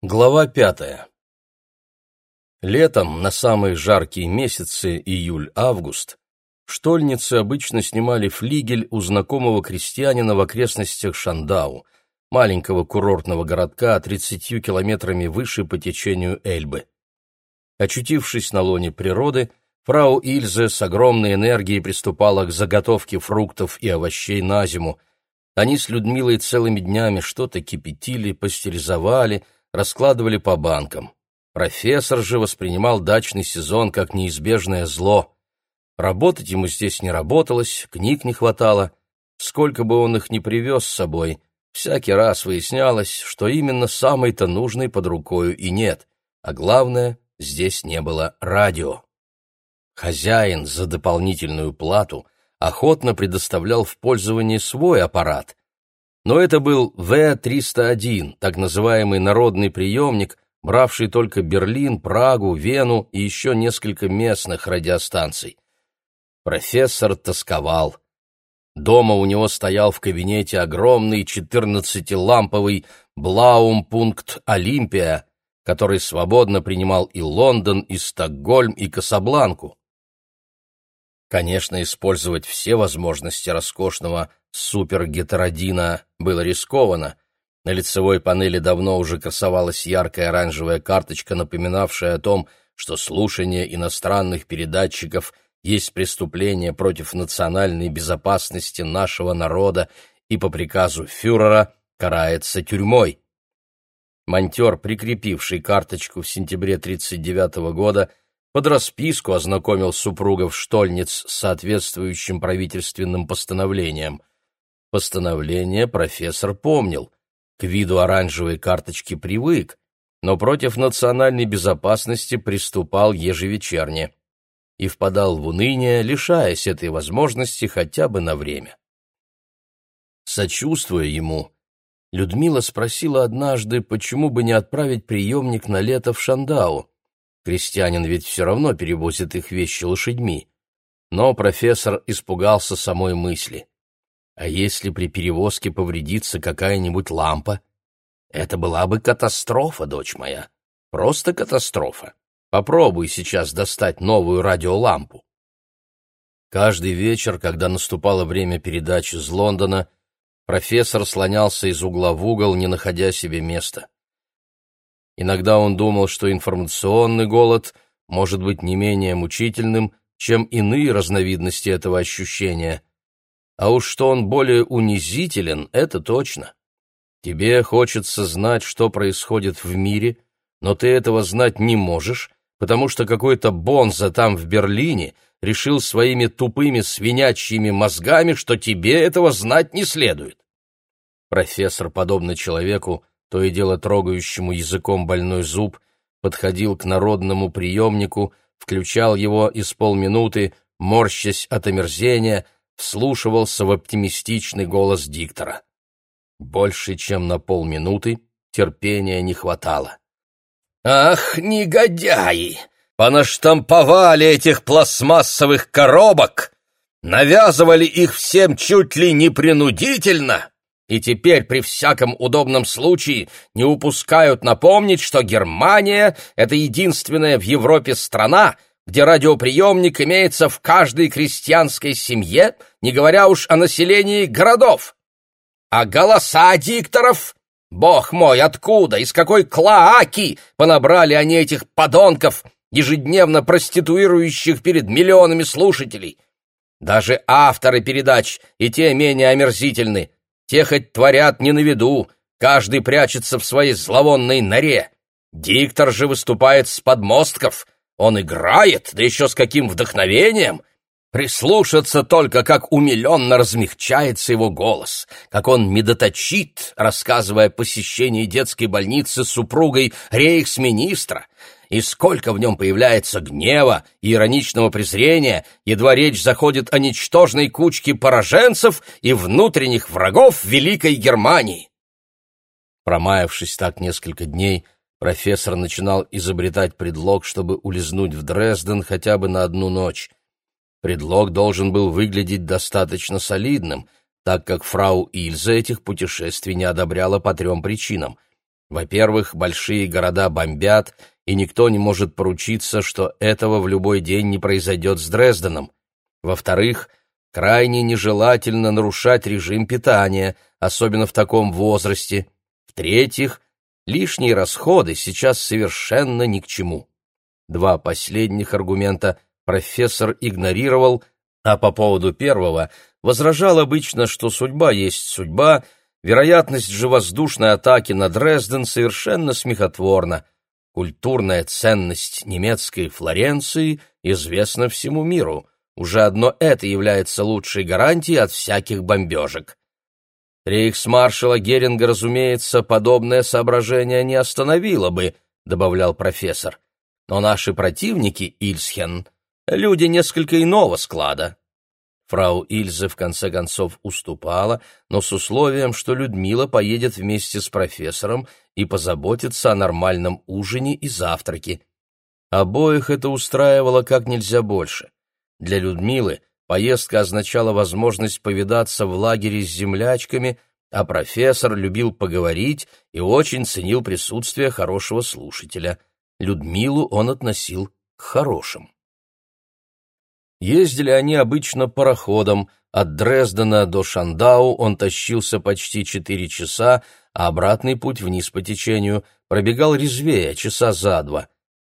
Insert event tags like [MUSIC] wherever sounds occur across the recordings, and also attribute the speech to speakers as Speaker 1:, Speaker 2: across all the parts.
Speaker 1: Глава пятая. Летом, на самые жаркие месяцы, июль-август, штольницы обычно снимали флигель у знакомого крестьянина в окрестностях Шандау, маленького курортного городка 30 километрами выше по течению Эльбы. Очутившись на лоне природы, фрау Ильзе с огромной энергией приступала к заготовке фруктов и овощей на зиму. Они с Людмилой целыми днями что-то кипятили, пастеризовали – раскладывали по банкам. Профессор же воспринимал дачный сезон как неизбежное зло. Работать ему здесь не работалось, книг не хватало. Сколько бы он их ни привез с собой, всякий раз выяснялось, что именно самой-то нужной под рукою и нет, а главное, здесь не было радио. Хозяин за дополнительную плату охотно предоставлял в пользование свой аппарат, но это был В-301, так называемый народный приемник, бравший только Берлин, Прагу, Вену и еще несколько местных радиостанций. Профессор тосковал. Дома у него стоял в кабинете огромный 14-ламповый Блаумпункт Олимпия, который свободно принимал и Лондон, и Стокгольм, и Касабланку. Конечно, использовать все возможности роскошного супергетеродина было рискованно. На лицевой панели давно уже красовалась яркая оранжевая карточка, напоминавшая о том, что слушание иностранных передатчиков есть преступление против национальной безопасности нашего народа и по приказу фюрера карается тюрьмой. Монтер, прикрепивший карточку в сентябре 1939 года, под расписку ознакомил супругов Штольниц с соответствующим правительственным постановлением. Постановление профессор помнил. К виду оранжевой карточки привык, но против национальной безопасности приступал ежевечерне и впадал в уныние, лишаясь этой возможности хотя бы на время. Сочувствуя ему, Людмила спросила однажды, почему бы не отправить приемник на лето в Шандау. Крестьянин ведь все равно перевозит их вещи лошадьми. Но профессор испугался самой мысли. А если при перевозке повредится какая-нибудь лампа? Это была бы катастрофа, дочь моя. Просто катастрофа. Попробуй сейчас достать новую радиолампу. Каждый вечер, когда наступало время передачи из Лондона, профессор слонялся из угла в угол, не находя себе места. Иногда он думал, что информационный голод может быть не менее мучительным, чем иные разновидности этого ощущения. А уж что он более унизителен, это точно. Тебе хочется знать, что происходит в мире, но ты этого знать не можешь, потому что какой-то бонза там в Берлине решил своими тупыми свинячьими мозгами, что тебе этого знать не следует. Профессор, подобно человеку, то и дело трогающему языком больной зуб, подходил к народному приемнику, включал его и с полминуты, морщась от омерзения, вслушивался в оптимистичный голос диктора. Больше, чем на полминуты, терпения не хватало. «Ах, негодяи! Понаштамповали этих пластмассовых коробок! Навязывали их всем чуть ли не принудительно!» и теперь при всяком удобном случае не упускают напомнить, что Германия — это единственная в Европе страна, где радиоприемник имеется в каждой крестьянской семье, не говоря уж о населении городов. А голоса дикторов? Бог мой, откуда, из какой клоаки понабрали они этих подонков, ежедневно проституирующих перед миллионами слушателей? Даже авторы передач и те менее омерзительны — те хоть творят не на виду, каждый прячется в своей зловонной норе. Диктор же выступает с подмостков. Он играет, да еще с каким вдохновением. Прислушаться только, как умиленно размягчается его голос, как он медоточит, рассказывая о посещении детской больницы с супругой рейхсминистра, и сколько в нем появляется гнева и ироничного презрения, едва речь заходит о ничтожной кучке пораженцев и внутренних врагов Великой Германии. Промаявшись так несколько дней, профессор начинал изобретать предлог, чтобы улизнуть в Дрезден хотя бы на одну ночь. Предлог должен был выглядеть достаточно солидным, так как фрау Ильза этих путешествий не одобряла по трем причинам — Во-первых, большие города бомбят, и никто не может поручиться, что этого в любой день не произойдет с Дрезденом. Во-вторых, крайне нежелательно нарушать режим питания, особенно в таком возрасте. В-третьих, лишние расходы сейчас совершенно ни к чему. Два последних аргумента профессор игнорировал, а по поводу первого возражал обычно, что судьба есть судьба, вероятность же воздушной атаки на Дрезден совершенно смехотворна. Культурная ценность немецкой Флоренции известна всему миру. Уже одно это является лучшей гарантией от всяких бомбежек. Рейхсмаршала Геринга, разумеется, подобное соображение не остановило бы, добавлял профессор. Но наши противники, Ильсхен, люди несколько иного склада. Фрау Ильзе в конце концов уступала, но с условием, что Людмила поедет вместе с профессором и позаботится о нормальном ужине и завтраке. Обоих это устраивало как нельзя больше. Для Людмилы поездка означала возможность повидаться в лагере с землячками, а профессор любил поговорить и очень ценил присутствие хорошего слушателя. Людмилу он относил к хорошим. Ездили они обычно пароходом, от Дрездена до Шандау он тащился почти четыре часа, а обратный путь вниз по течению пробегал резвее, часа за два.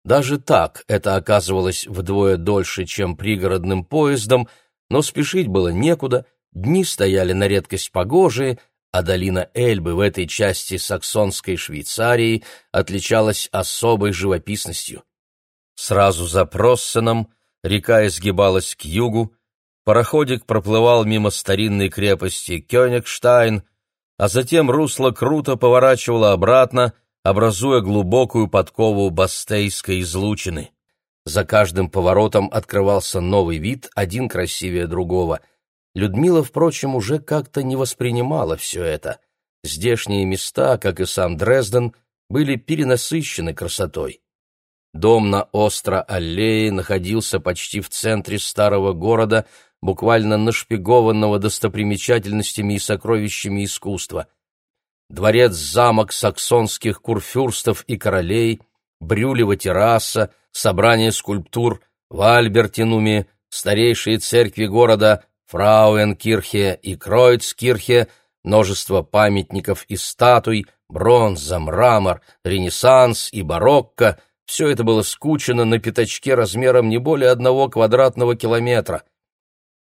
Speaker 1: Даже так это оказывалось вдвое дольше, чем пригородным поездом, но спешить было некуда, дни стояли на редкость погожие, а долина Эльбы в этой части саксонской Швейцарии отличалась особой живописностью. Сразу за Проссеном река изгибалась к югу, пароходик проплывал мимо старинной крепости Кёнигштайн, а затем русло круто поворачивало обратно, образуя глубокую подкову Бастейской излучины. За каждым поворотом открывался новый вид, один красивее другого. Людмила, впрочем, уже как-то не воспринимала все это. Здешние места, как и сам Дрезден, были перенасыщены красотой. Дом на Остро-аллее находился почти в центре старого города, буквально нашпигованного достопримечательностями и сокровищами искусства. Дворец-замок саксонских курфюрстов и королей, Брюлева терраса, собрание скульптур в Альбертинуме, старейшие церкви города Фрауенкирхе и Кройцкирхе, множество памятников и статуй, бронза, мрамор, ренессанс и барокко — все это было скучено на пятачке размером не более одного квадратного километра.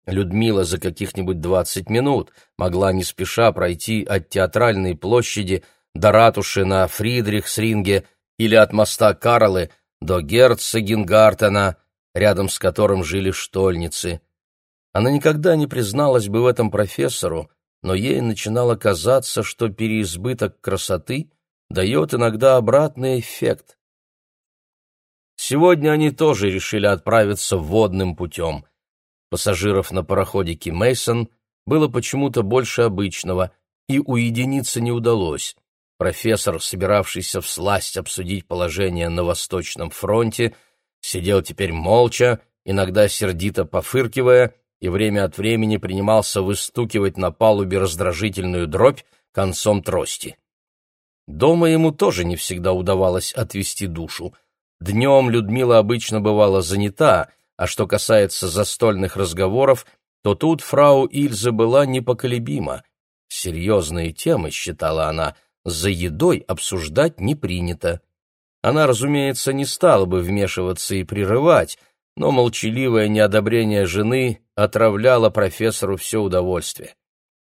Speaker 1: Людмила за каких-нибудь двадцать минут могла не спеша пройти от театральной площади до ратуши на Фридрихсринге или от моста Карлы до Герцогенгартена, рядом с которым жили штольницы. Она никогда не призналась бы в этом профессору, но ей начинало казаться, что переизбыток красоты дает иногда обратный эффект. Сегодня они тоже решили отправиться водным путем. Пассажиров на пароходике Мейсон было почему-то больше обычного, и уединиться не удалось. Профессор, собиравшийся всласть обсудить положение на Восточном фронте, сидел теперь молча, иногда сердито пофыркивая, и время от времени принимался выстукивать на палубе раздражительную дробь концом трости. Дома ему тоже не всегда удавалось отвести душу. Днем Людмила обычно бывала занята, а что касается застольных разговоров, то тут фрау Ильза была непоколебима. Серьезные темы, считала она, за едой обсуждать не принято. Она, разумеется, не стала бы вмешиваться и прерывать, но молчаливое неодобрение жены отравляло профессору все удовольствие.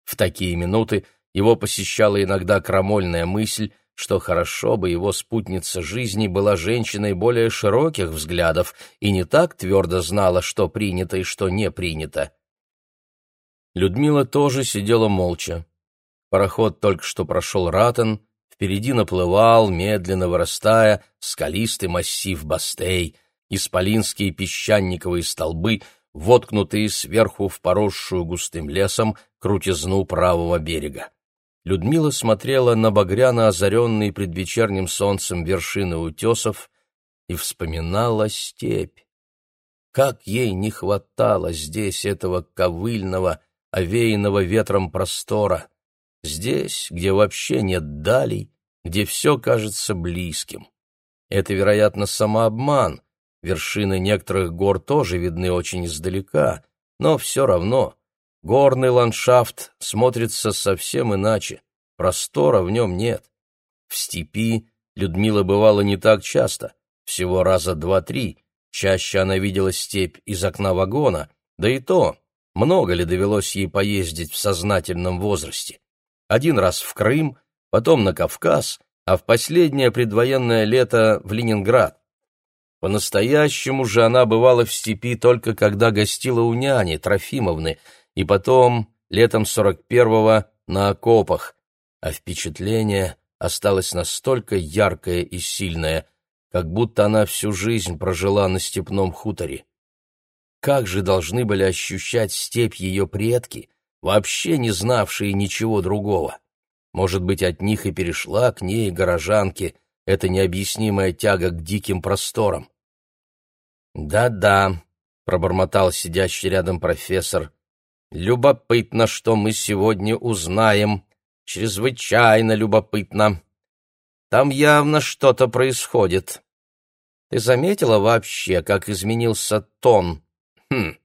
Speaker 1: В такие минуты его посещала иногда крамольная мысль, что хорошо бы его спутница жизни была женщиной более широких взглядов и не так твердо знала, что принято и что не принято. Людмила тоже сидела молча. Пароход только что прошел Ратен, впереди наплывал, медленно вырастая, скалистый массив Бастей, исполинские песчаниковые столбы, воткнутые сверху в поросшую густым лесом крутизну правого берега. Людмила смотрела на багряно озаренные предвечерним солнцем вершины утесов и вспоминала степь. Как ей не хватало здесь этого ковыльного, овеянного ветром простора, здесь, где вообще нет далей, где все кажется близким. Это, вероятно, самообман. Вершины некоторых гор тоже видны очень издалека, но все равно горный ландшафт смотрится совсем иначе, простора в нем нет. В степи Людмила бывала не так часто, всего раза два-три, чаще она видела степь из окна вагона, да и то, много ли довелось ей поездить в сознательном возрасте. Один раз в Крым, потом на Кавказ, а в последнее предвоенное лето в Ленинград. По-настоящему же она бывала в степи только когда гостила у няни Трофимовны, и потом, летом сорок первого, на окопах, а впечатление осталось настолько яркое и сильное, как будто она всю жизнь прожила на степном хуторе. Как же должны были ощущать степь ее предки, вообще не знавшие ничего другого? Может быть, от них и перешла к ней, горожанке, эта необъяснимая тяга к диким просторам. «Да-да», — пробормотал сидящий рядом профессор, — «любопытно, что мы сегодня узнаем. Чрезвычайно любопытно. Там явно что-то происходит. Ты заметила вообще, как изменился тон? Хм,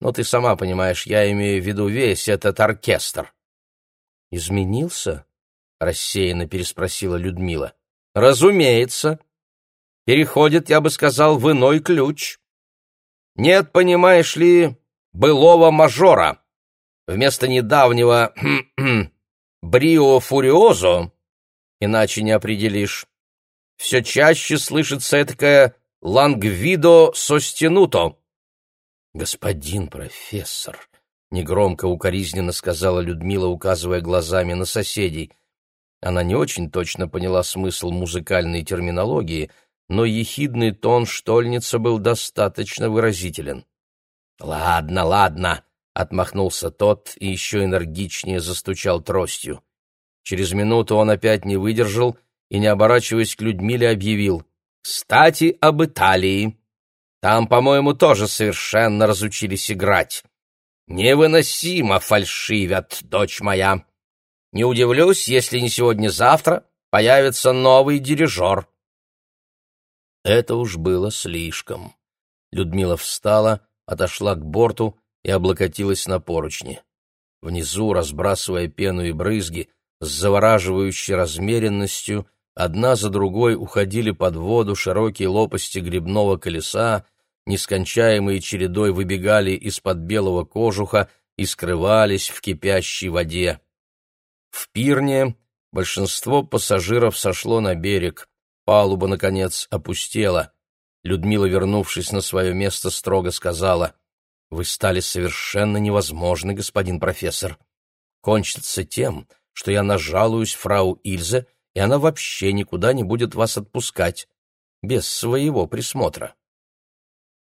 Speaker 1: ну ты сама понимаешь, я имею в виду весь этот оркестр». «Изменился?» — рассеянно переспросила Людмила. «Разумеется. Переходит, я бы сказал, в иной ключ. Нет, понимаешь ли, былого мажора. Вместо недавнего [CLEARS THROAT] брио фуриозо, иначе не определишь, все чаще слышится этакое лангвидо состенуто». «Господин профессор», — негромко укоризненно сказала Людмила, указывая глазами на соседей — она не очень точно поняла смысл музыкальной терминологии, но ехидный тон штольница был достаточно выразителен. «Ладно, ладно», — отмахнулся тот и еще энергичнее застучал тростью. Через минуту он опять не выдержал и, не оборачиваясь к Людмиле, объявил «Кстати, об Италии. Там, по-моему, тоже совершенно разучились играть. Невыносимо фальшивят, дочь моя. Не удивлюсь, если не сегодня-завтра появится новый дирижер. Это уж было слишком. Людмила встала, отошла к борту и облокотилась на поручни. Внизу, разбрасывая пену и брызги, с завораживающей размеренностью, одна за другой уходили под воду широкие лопасти грибного колеса, нескончаемой чередой выбегали из-под белого кожуха и скрывались в кипящей воде. В пирне большинство пассажиров сошло на берег. Палуба, наконец, опустела. Людмила, вернувшись на свое место, строго сказала, «Вы стали совершенно невозможны, господин профессор. Кончится тем, что я нажалуюсь фрау Ильзе, и она вообще никуда не будет вас отпускать, без своего присмотра».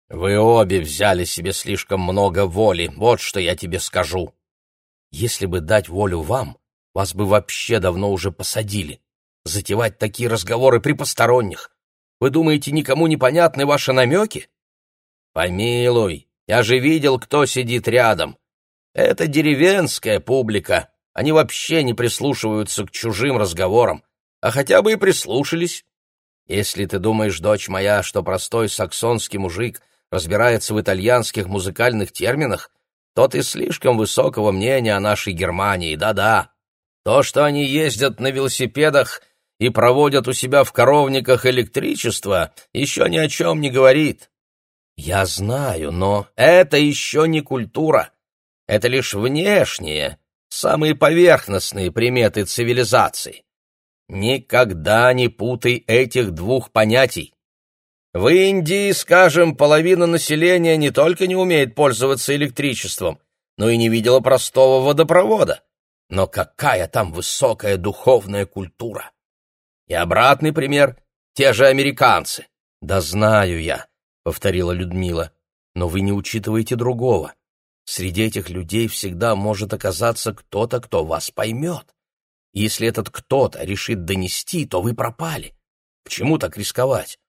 Speaker 1: «Вы обе взяли себе слишком много воли, вот что я тебе скажу». «Если бы дать волю вам, вас бы вообще давно уже посадили. Затевать такие разговоры при посторонних. Вы думаете, никому не понятны ваши намеки? Помилуй, я же видел, кто сидит рядом. Это деревенская публика. Они вообще не прислушиваются к чужим разговорам, а хотя бы и прислушались. Если ты думаешь, дочь моя, что простой саксонский мужик разбирается в итальянских музыкальных терминах, то ты слишком высокого мнения о нашей Германии, да-да. То, что они ездят на велосипедах и проводят у себя в коровниках электричество, еще ни о чем не говорит. Я знаю, но это еще не культура. Это лишь внешние, самые поверхностные приметы цивилизации. Никогда не путай этих двух понятий. В Индии, скажем, половина населения не только не умеет пользоваться электричеством, но и не видела простого водопровода. Но какая там высокая духовная культура! И обратный пример — те же американцы. Да знаю я, — повторила Людмила, — но вы не учитываете другого. Среди этих людей всегда может оказаться кто-то, кто вас поймет. Если этот кто-то решит донести, то вы пропали. К чему так рисковать?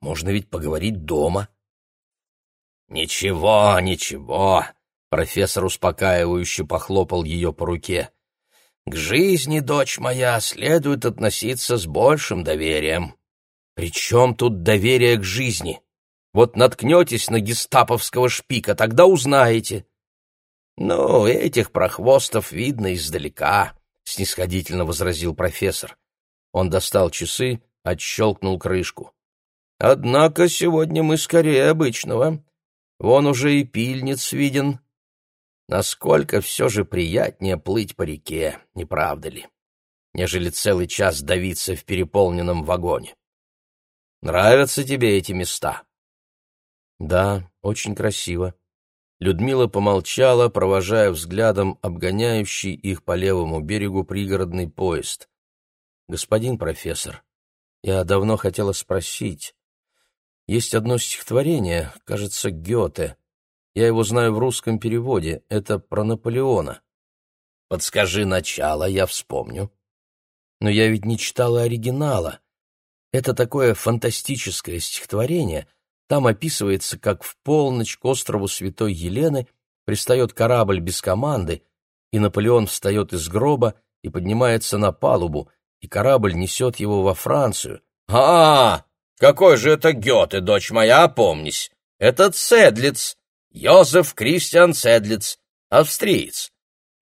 Speaker 1: Можно ведь поговорить дома. Ничего, ничего, Профессор успокаивающе похлопал ее по руке. К жизни, дочь моя, следует относиться с большим доверием. При чем тут доверие к жизни? Вот наткнетесь на гестаповского шпика, тогда узнаете. Ну, этих прохвостов видно издалека, — снисходительно возразил профессор. Он достал часы, отщелкнул крышку. Однако сегодня мы скорее обычного. Вон уже и пильниц виден. Насколько все же приятнее плыть по реке, не правда ли? Нежели целый час давиться в переполненном вагоне. Нравятся тебе эти места? Да, очень красиво. Людмила помолчала, провожая взглядом обгоняющий их по левому берегу пригородный поезд. Господин профессор, я давно хотела спросить, есть одно стихотворение, кажется, Гёте. Я его знаю в русском переводе. Это про Наполеона. Подскажи начало, я вспомню. Но я ведь не читала оригинала. Это такое фантастическое стихотворение. Там описывается, как в полночь к острову Святой Елены пристает корабль без команды, и Наполеон встает из гроба и поднимается на палубу, и корабль несет его во Францию. а, -а, -а какой же это Гёте, дочь моя, опомнись. Это Цедлиц, Йозеф Кристиан Цедлиц, австриец.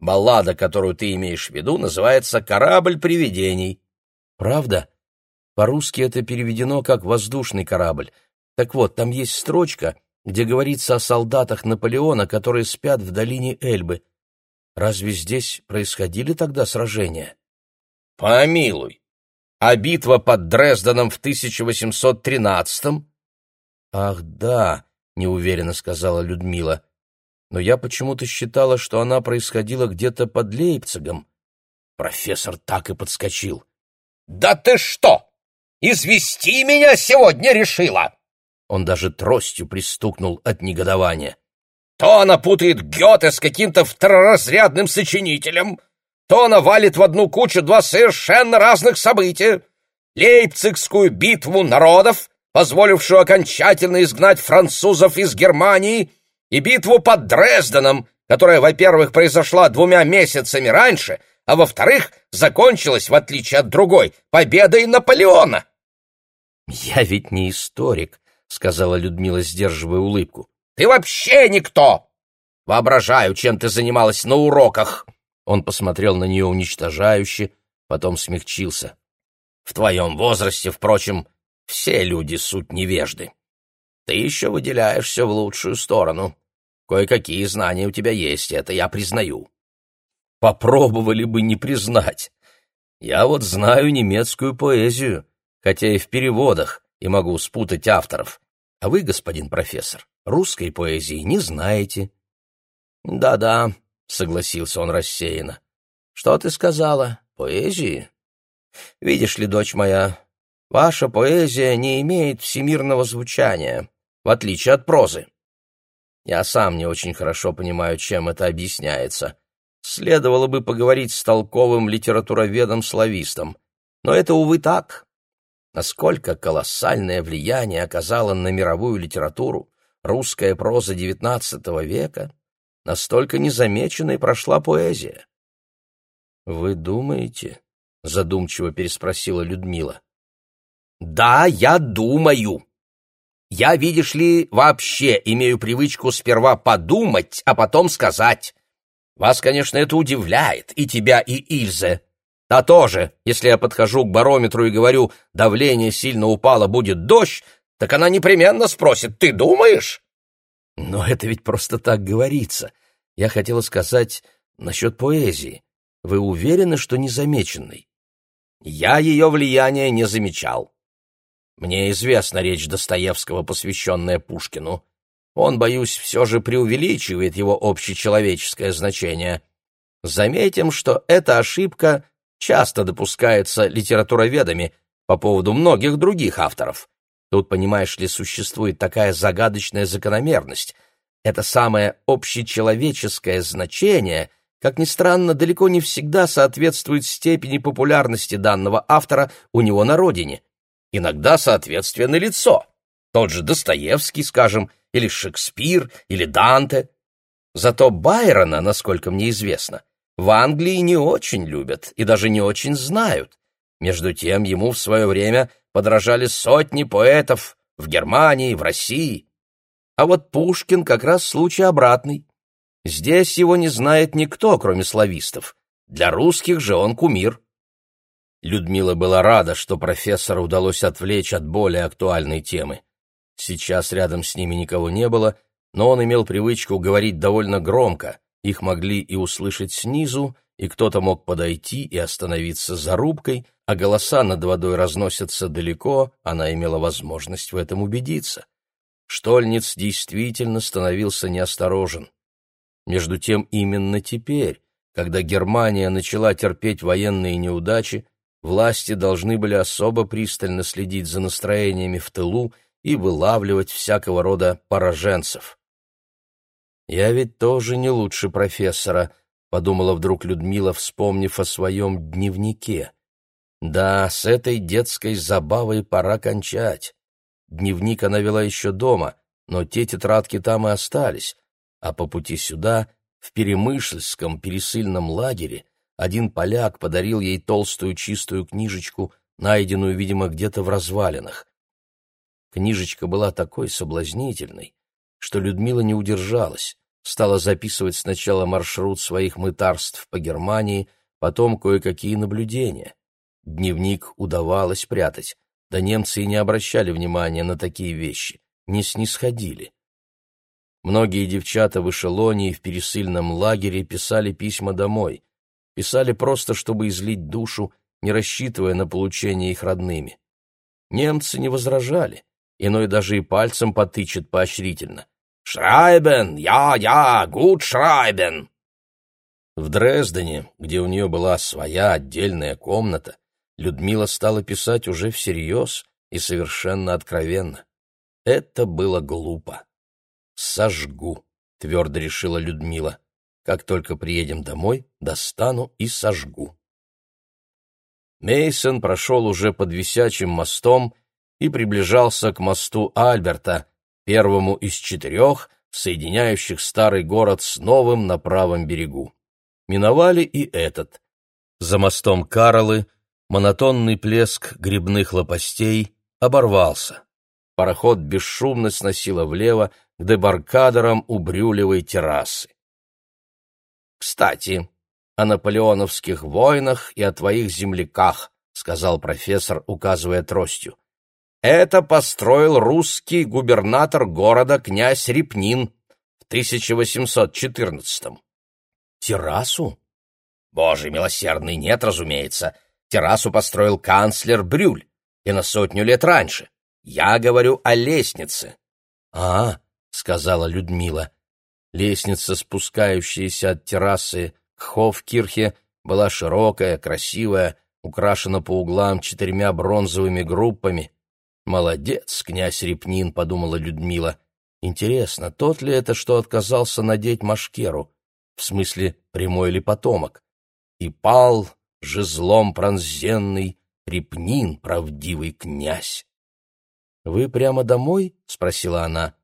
Speaker 1: Баллада, которую ты имеешь в виду, называется «Корабль привидений». Правда? По-русски это переведено как «воздушный корабль». Так вот, там есть строчка, где говорится о солдатах Наполеона, которые спят в долине Эльбы. Разве здесь происходили тогда сражения? Помилуй, а битва под Дрезденом в 1813-м? Ах, да, неуверенно сказала Людмила. Но я почему-то считала, что она происходила где-то под Лейпцигом. Профессор так и подскочил. Да ты что? Извести меня сегодня решила? Он даже тростью пристукнул от негодования. То она путает Гёте с каким-то второразрядным сочинителем, то она валит в одну кучу два совершенно разных события. Лейпцигскую битву народов, позволившую окончательно изгнать французов из Германии, и битву под Дрезденом, которая, во-первых, произошла двумя месяцами раньше, а во-вторых, закончилась, в отличие от другой, победой Наполеона. «Я ведь не историк», — сказала Людмила, сдерживая улыбку. «Ты вообще никто! Воображаю, чем ты занималась на уроках!» Он посмотрел на нее уничтожающе, потом смягчился. «В твоем возрасте, впрочем, все люди суть невежды. Ты еще выделяешься в лучшую сторону. Кое-какие знания у тебя есть, это я признаю». «Попробовали бы не признать. Я вот знаю немецкую поэзию, хотя и в переводах, и могу спутать авторов. А вы, господин профессор, русской поэзии не знаете». «Да-да», — согласился он рассеянно. «Что ты сказала? Поэзии? Видишь ли, дочь моя, ваша поэзия не имеет всемирного звучания, в отличие от прозы. Я сам не очень хорошо понимаю, чем это объясняется. Следовало бы поговорить с толковым литературоведом-славистом. Но это, увы, так. Насколько колоссальное влияние оказала на мировую литературу русская проза XIX века, настолько незамеченной прошла поэзия. «Вы думаете?» — задумчиво переспросила Людмила. «Да, я думаю. Я, видишь ли, вообще имею привычку сперва подумать, а потом сказать. Вас, конечно, это удивляет, и тебя, и Ильзе. А тоже, если я подхожу к барометру и говорю, давление сильно упало, будет дождь, так она непременно спросит, ты думаешь? Но это ведь просто так говорится. Я хотела сказать насчет поэзии. Вы уверены, что незамеченной? Я ее влияния не замечал. Мне известна речь Достоевского, посвященная Пушкину. Он, боюсь, все же преувеличивает его общечеловеческое значение. Заметим, что эта ошибка часто допускается литературоведами по поводу многих других авторов. Тут, понимаешь ли, существует такая загадочная закономерность — это самое общечеловеческое значение, как ни странно, далеко не всегда соответствует степени популярности данного автора у него на родине. Иногда соответствие налицо. Тот же Достоевский, скажем, или Шекспир, или Данте. Зато Байрона, насколько мне известно, В Англии не очень любят и даже не очень знают. Между тем ему в свое время подражали сотни поэтов в Германии, в России. А вот Пушкин как раз случай обратный. Здесь его не знает никто, кроме славистов. Для русских же он кумир. Людмила была рада, что профессору удалось отвлечь от более актуальной темы. Сейчас рядом с ними никого не было, но он имел привычку говорить довольно громко, их могли и услышать снизу, и кто-то мог подойти и остановиться за рубкой, а голоса над водой разносятся далеко, она имела возможность в этом убедиться. Штольниц действительно становился неосторожен. Между тем именно теперь, когда Германия начала терпеть военные неудачи, власти должны были особо пристально следить за настроениями в тылу и вылавливать всякого рода пораженцев. «Я ведь тоже не лучше профессора», — подумала вдруг Людмила, вспомнив о своем дневнике. «Да, с этой детской забавой пора кончать. Дневник она вела еще дома, но те тетрадки там и остались, а по пути сюда, в Перемышльском пересыльном лагере, один поляк подарил ей толстую чистую книжечку, найденную, видимо, где-то в развалинах. Книжечка была такой соблазнительной, что Людмила не удержалась, стала записывать сначала маршрут своих мытарств по Германии, потом кое-какие наблюдения. Дневник удавалось прятать, да немцы и не обращали внимания на такие вещи, не снисходили. Многие девчата в эшелоне и в пересыльном лагере писали письма домой, писали просто, чтобы излить душу, не рассчитывая на получение их родными. Немцы не возражали, иной даже и пальцем потычет поощрительно. «Шрайбен! Я, я! Гуд Шрайбен!» В Дрездене, где у нее была своя отдельная комната, Людмила стала писать уже всерьез и совершенно откровенно. Это было глупо. «Сожгу», — твердо решила Людмила. «Как только приедем домой, достану и сожгу». Мейсон прошел уже под висячим мостом и приближался к мосту Альберта, первому из четырех, соединяющих старый город с новым на правом берегу. Миновали и этот. За мостом Каролы — Монотонный плеск грибных лопастей оборвался. Пароход бесшумно сносило влево к дебаркадерам у брюлевой террасы. «Кстати, о наполеоновских войнах и о твоих земляках», — сказал профессор, указывая тростью. «Это построил русский губернатор города князь Репнин в 1814-м». «Террасу?» «Боже милосердный, нет, разумеется. Террасу построил канцлер Брюль, и на сотню лет раньше. Я говорю о лестнице. — А, — сказала Людмила. Лестница, спускающаяся от террасы к Хофкирхе, была широкая, красивая, украшена по углам четырьмя бронзовыми группами. «Молодец, князь Репнин», — подумала Людмила. «Интересно, тот ли это, что отказался надеть машкеру? В смысле, прямой ли потомок? И пал жезлом пронзенный, Репнин, правдивый князь. «Вы прямо домой?» — спросила она.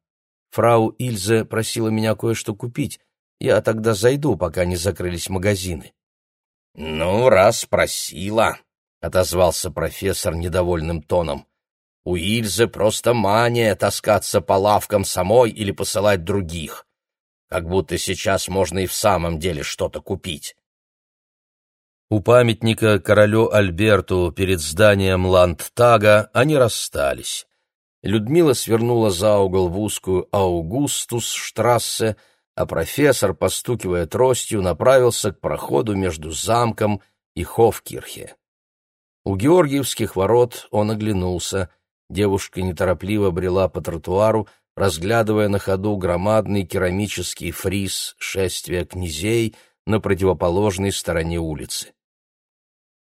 Speaker 1: «Фрау Ильзе просила меня кое-что купить. Я тогда зайду, пока не закрылись магазины».
Speaker 2: «Ну, раз спросила», — отозвался профессор недовольным тоном. «У Ильзы просто мания таскаться по лавкам самой или посылать других. Как будто сейчас можно и в самом деле что-то купить.
Speaker 1: У памятника королю Альберту перед зданием Ландтага они расстались. Людмила свернула за угол в узкую Аугустус-штрассе, а профессор, постукивая тростью, направился к проходу между замком и Хофкирхе. У Георгиевских ворот он оглянулся. Девушка неторопливо брела по тротуару, разглядывая на ходу громадный керамический фриз шествия князей на противоположной стороне улицы.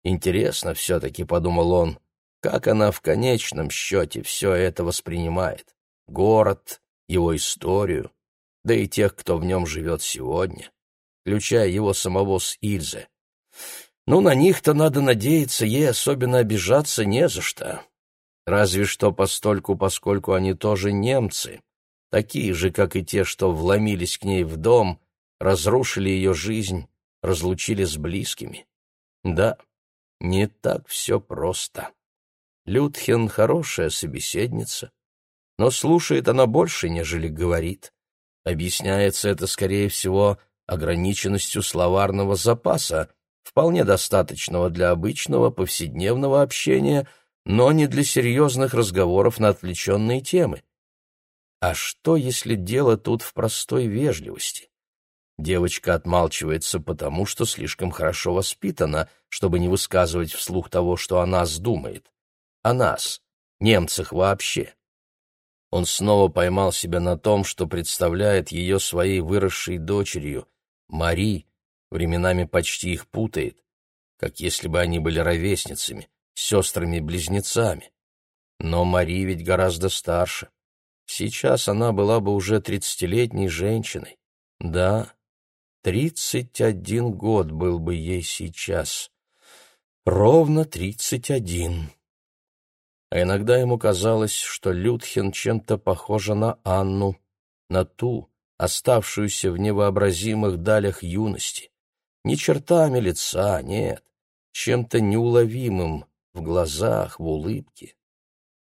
Speaker 1: Интересно все-таки, — подумал он, — как она в конечном счете все это воспринимает. Город, его историю, да и тех, кто в нем живет сегодня, включая его самого с Ильзе. Ну, на них-то надо надеяться, ей особенно обижаться не за что. Разве что постольку, поскольку они тоже немцы, такие же, как и те, что вломились к ней в дом, разрушили ее жизнь, разлучили с близкими. Да, не так все просто. Людхен хорошая собеседница, но слушает она больше, нежели говорит. Объясняется это, скорее всего, ограниченностью словарного запаса, вполне достаточного для обычного повседневного общения, но не для серьезных разговоров на отвлеченные темы. А что, если дело тут в простой вежливости? Девочка отмалчивается потому, что слишком хорошо воспитана, чтобы не высказывать вслух того, что о нас думает. О нас, немцах вообще. Он снова поймал себя на том, что представляет ее своей выросшей дочерью, Мари, временами почти их путает, как если бы они были ровесницами, сестрами-близнецами. Но Мари ведь гораздо старше. Сейчас она была бы уже тридцатилетней женщиной. Да, тридцать один год был бы ей сейчас. Ровно тридцать один. А иногда ему казалось, что Людхен чем-то похожа на Анну, на ту, оставшуюся в невообразимых далях юности. Не чертами лица, нет, чем-то неуловимым в глазах, в улыбке.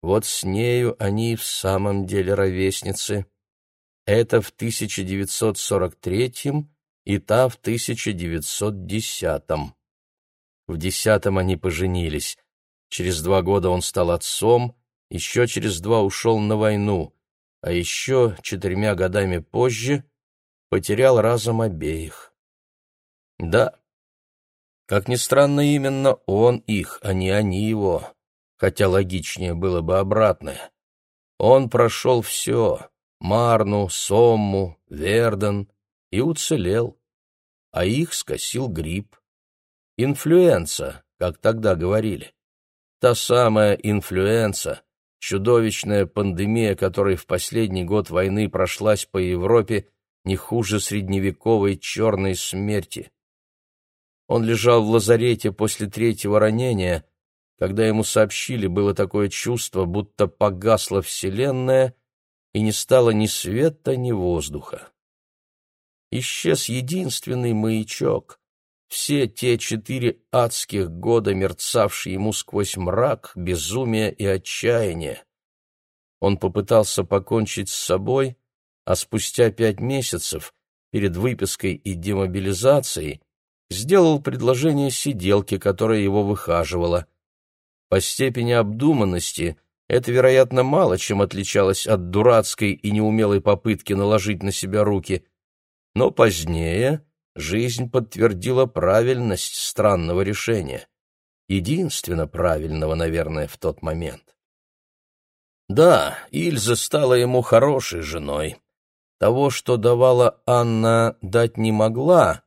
Speaker 1: Вот с нею они в самом деле ровесницы. Это в 1943 и та в 1910. В десятом они поженились. Через два года он стал отцом, еще через два ушел на войну, а еще четырьмя годами позже потерял разом обеих. Да, как ни странно, именно он их, а не они его хотя логичнее было бы обратное. Он прошел все — Марну, Сомму, Верден — и уцелел, а их скосил грипп. Инфлюенса, как тогда говорили. Та самая инфлюенса, чудовищная пандемия, которая в последний год войны прошлась по Европе не хуже средневековой черной смерти. Он лежал в лазарете после третьего ранения — когда ему сообщили, было такое чувство, будто погасла Вселенная, и не стало ни света, ни воздуха. Исчез единственный маячок. Все те четыре адских года, мерцавшие ему сквозь мрак, безумие и отчаяние. Он попытался покончить с собой, а спустя пять месяцев, перед выпиской и демобилизацией, сделал предложение сиделке, которая его выхаживала. По степени обдуманности это, вероятно, мало чем отличалось от дурацкой и неумелой попытки наложить на себя руки. Но позднее жизнь подтвердила правильность странного решения. Единственно правильного, наверное, в тот момент. Да, Ильза стала ему хорошей женой. Того, что давала Анна, дать не могла,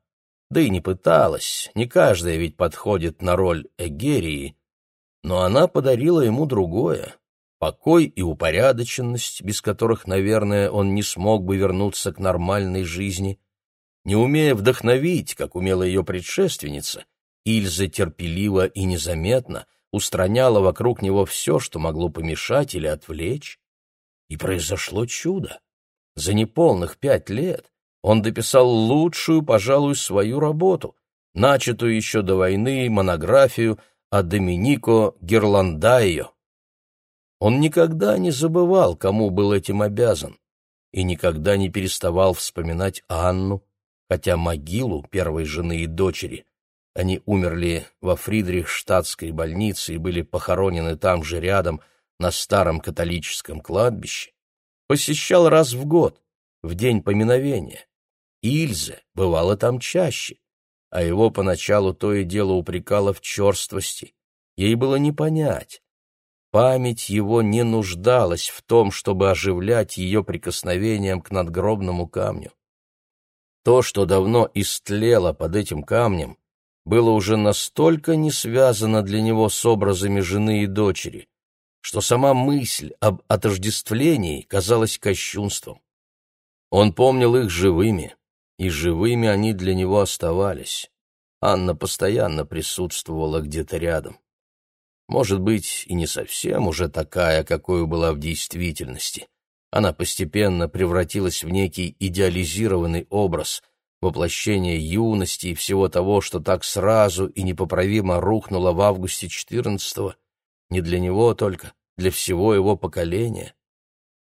Speaker 1: да и не пыталась, не каждая ведь подходит на роль Эгерии, но она подарила ему другое — покой и упорядоченность, без которых, наверное, он не смог бы вернуться к нормальной жизни. Не умея вдохновить, как умела ее предшественница, Ильза терпеливо и незаметно устраняла вокруг него все, что могло помешать или отвлечь. И произошло чудо. За неполных пять лет он дописал лучшую, пожалуй, свою работу, начатую еще до войны монографию — а Доминико Герландайо. Он никогда не забывал, кому был этим обязан, и никогда не переставал вспоминать Анну, хотя могилу первой жены и дочери они умерли во Фридрихштадтской больнице и были похоронены там же рядом, на старом католическом кладбище, посещал раз в год, в день поминовения. Ильзе бывала там чаще, а его поначалу то и дело упрекало в черствости. Ей было не понять. Память его не нуждалась в том, чтобы оживлять ее прикосновением к надгробному камню. То, что давно истлело под этим камнем, было уже настолько не связано для него с образами жены и дочери, что сама мысль об отождествлении казалась кощунством. Он помнил их живыми, и живыми они для него оставались. Анна постоянно присутствовала где-то рядом. Может быть, и не совсем уже такая, какой была в действительности. Она постепенно превратилась в некий идеализированный образ, воплощение юности и всего того, что так сразу и непоправимо рухнуло в августе 14-го, не для него только, для всего его поколения.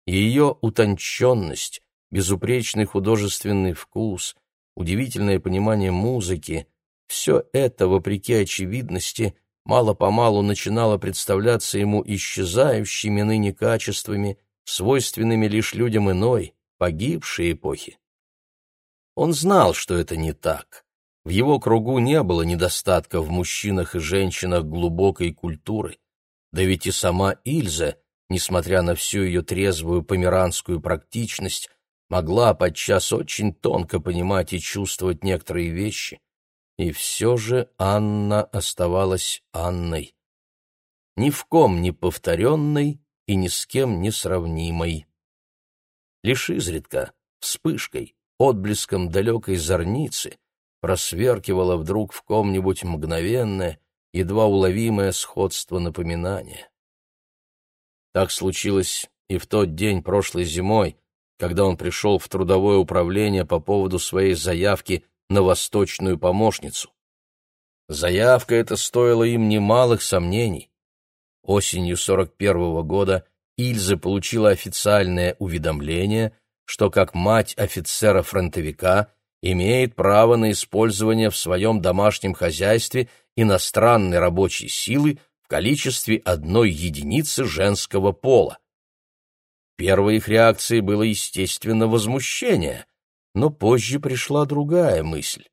Speaker 1: Ее утонченность, безупречный художественный вкус, удивительное понимание музыки — все это, вопреки очевидности, мало-помалу начинало представляться ему исчезающими ныне качествами, свойственными лишь людям иной, погибшей эпохи. Он знал, что это не так. В его кругу не было недостатка в мужчинах и женщинах глубокой культуры. Да ведь и сама Ильза, несмотря на всю ее трезвую померанскую практичность, могла подчас очень тонко понимать и чувствовать некоторые вещи. И все же Анна оставалась Анной. Ни в ком не повторенной и ни с кем не сравнимой. Лишь изредка, вспышкой, отблеском далекой зорницы, просверкивало вдруг в ком-нибудь мгновенное, едва уловимое сходство напоминания. Так случилось и в тот день прошлой зимой, когда он пришел в трудовое управление по поводу своей заявки на восточную помощницу. Заявка эта стоила им немалых сомнений. Осенью 41 -го года Ильза получила официальное уведомление, что как мать офицера-фронтовика имеет право на использование в своем домашнем хозяйстве иностранной рабочей силы в количестве одной единицы женского пола. Первой их реакцией было, естественно, возмущение, но позже пришла другая мысль,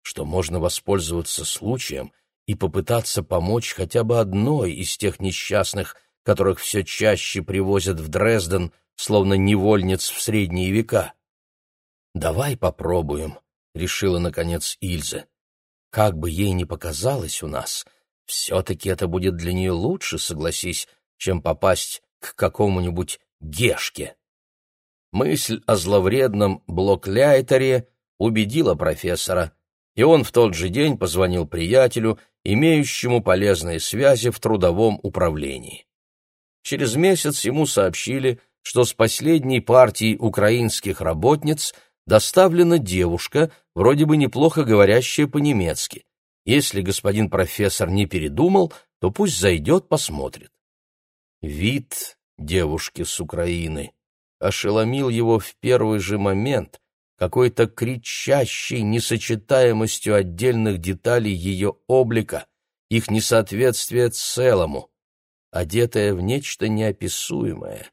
Speaker 1: что можно воспользоваться случаем и попытаться помочь хотя бы одной из тех несчастных, которых все чаще привозят в Дрезден, словно невольниц в средние века. «Давай попробуем», — решила, наконец, Ильза. «Как бы ей ни показалось у нас, все-таки это будет для нее лучше, согласись, чем попасть к какому-нибудь Гешке. Мысль о зловредном Блокляйтере убедила профессора, и он в тот же день позвонил приятелю, имеющему полезные связи в трудовом управлении. Через месяц ему сообщили, что с последней партией украинских работниц доставлена девушка, вроде бы неплохо говорящая по-немецки. Если господин профессор не передумал, то пусть зайдет, посмотрит. Вид девушки с Украины, ошеломил его в первый же момент какой-то кричащей несочетаемостью отдельных деталей ее облика, их несоответствие целому. Одетая в нечто неописуемое,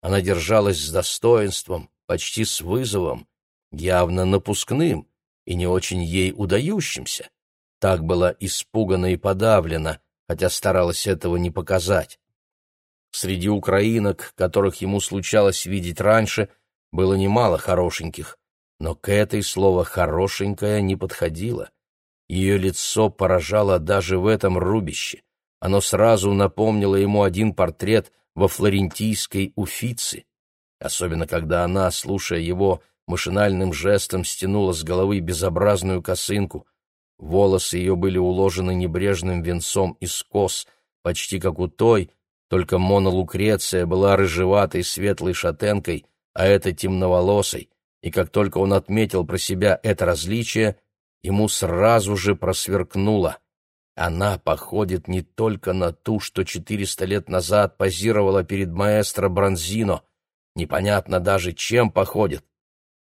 Speaker 1: она держалась с достоинством, почти с вызовом, явно напускным и не очень ей удающимся. Так была испугана и подавлена, хотя старалась этого не показать. Среди украинок, которых ему случалось видеть раньше, было немало хорошеньких, но к этой слово «хорошенькая» не подходило. Ее лицо поражало даже в этом рубище. Оно сразу напомнило ему один портрет во флорентийской Уфице. Особенно, когда она, слушая его, машинальным жестом стянула с головы безобразную косынку. Волосы ее были уложены небрежным венцом из кос, почти как у той, только Мона Лукреция была рыжеватой светлой шатенкой, а эта темноволосой, и как только он отметил про себя это различие, ему сразу же просверкнуло. Она походит не только на ту, что четыреста лет назад позировала перед маэстро Бронзино, непонятно даже, чем походит.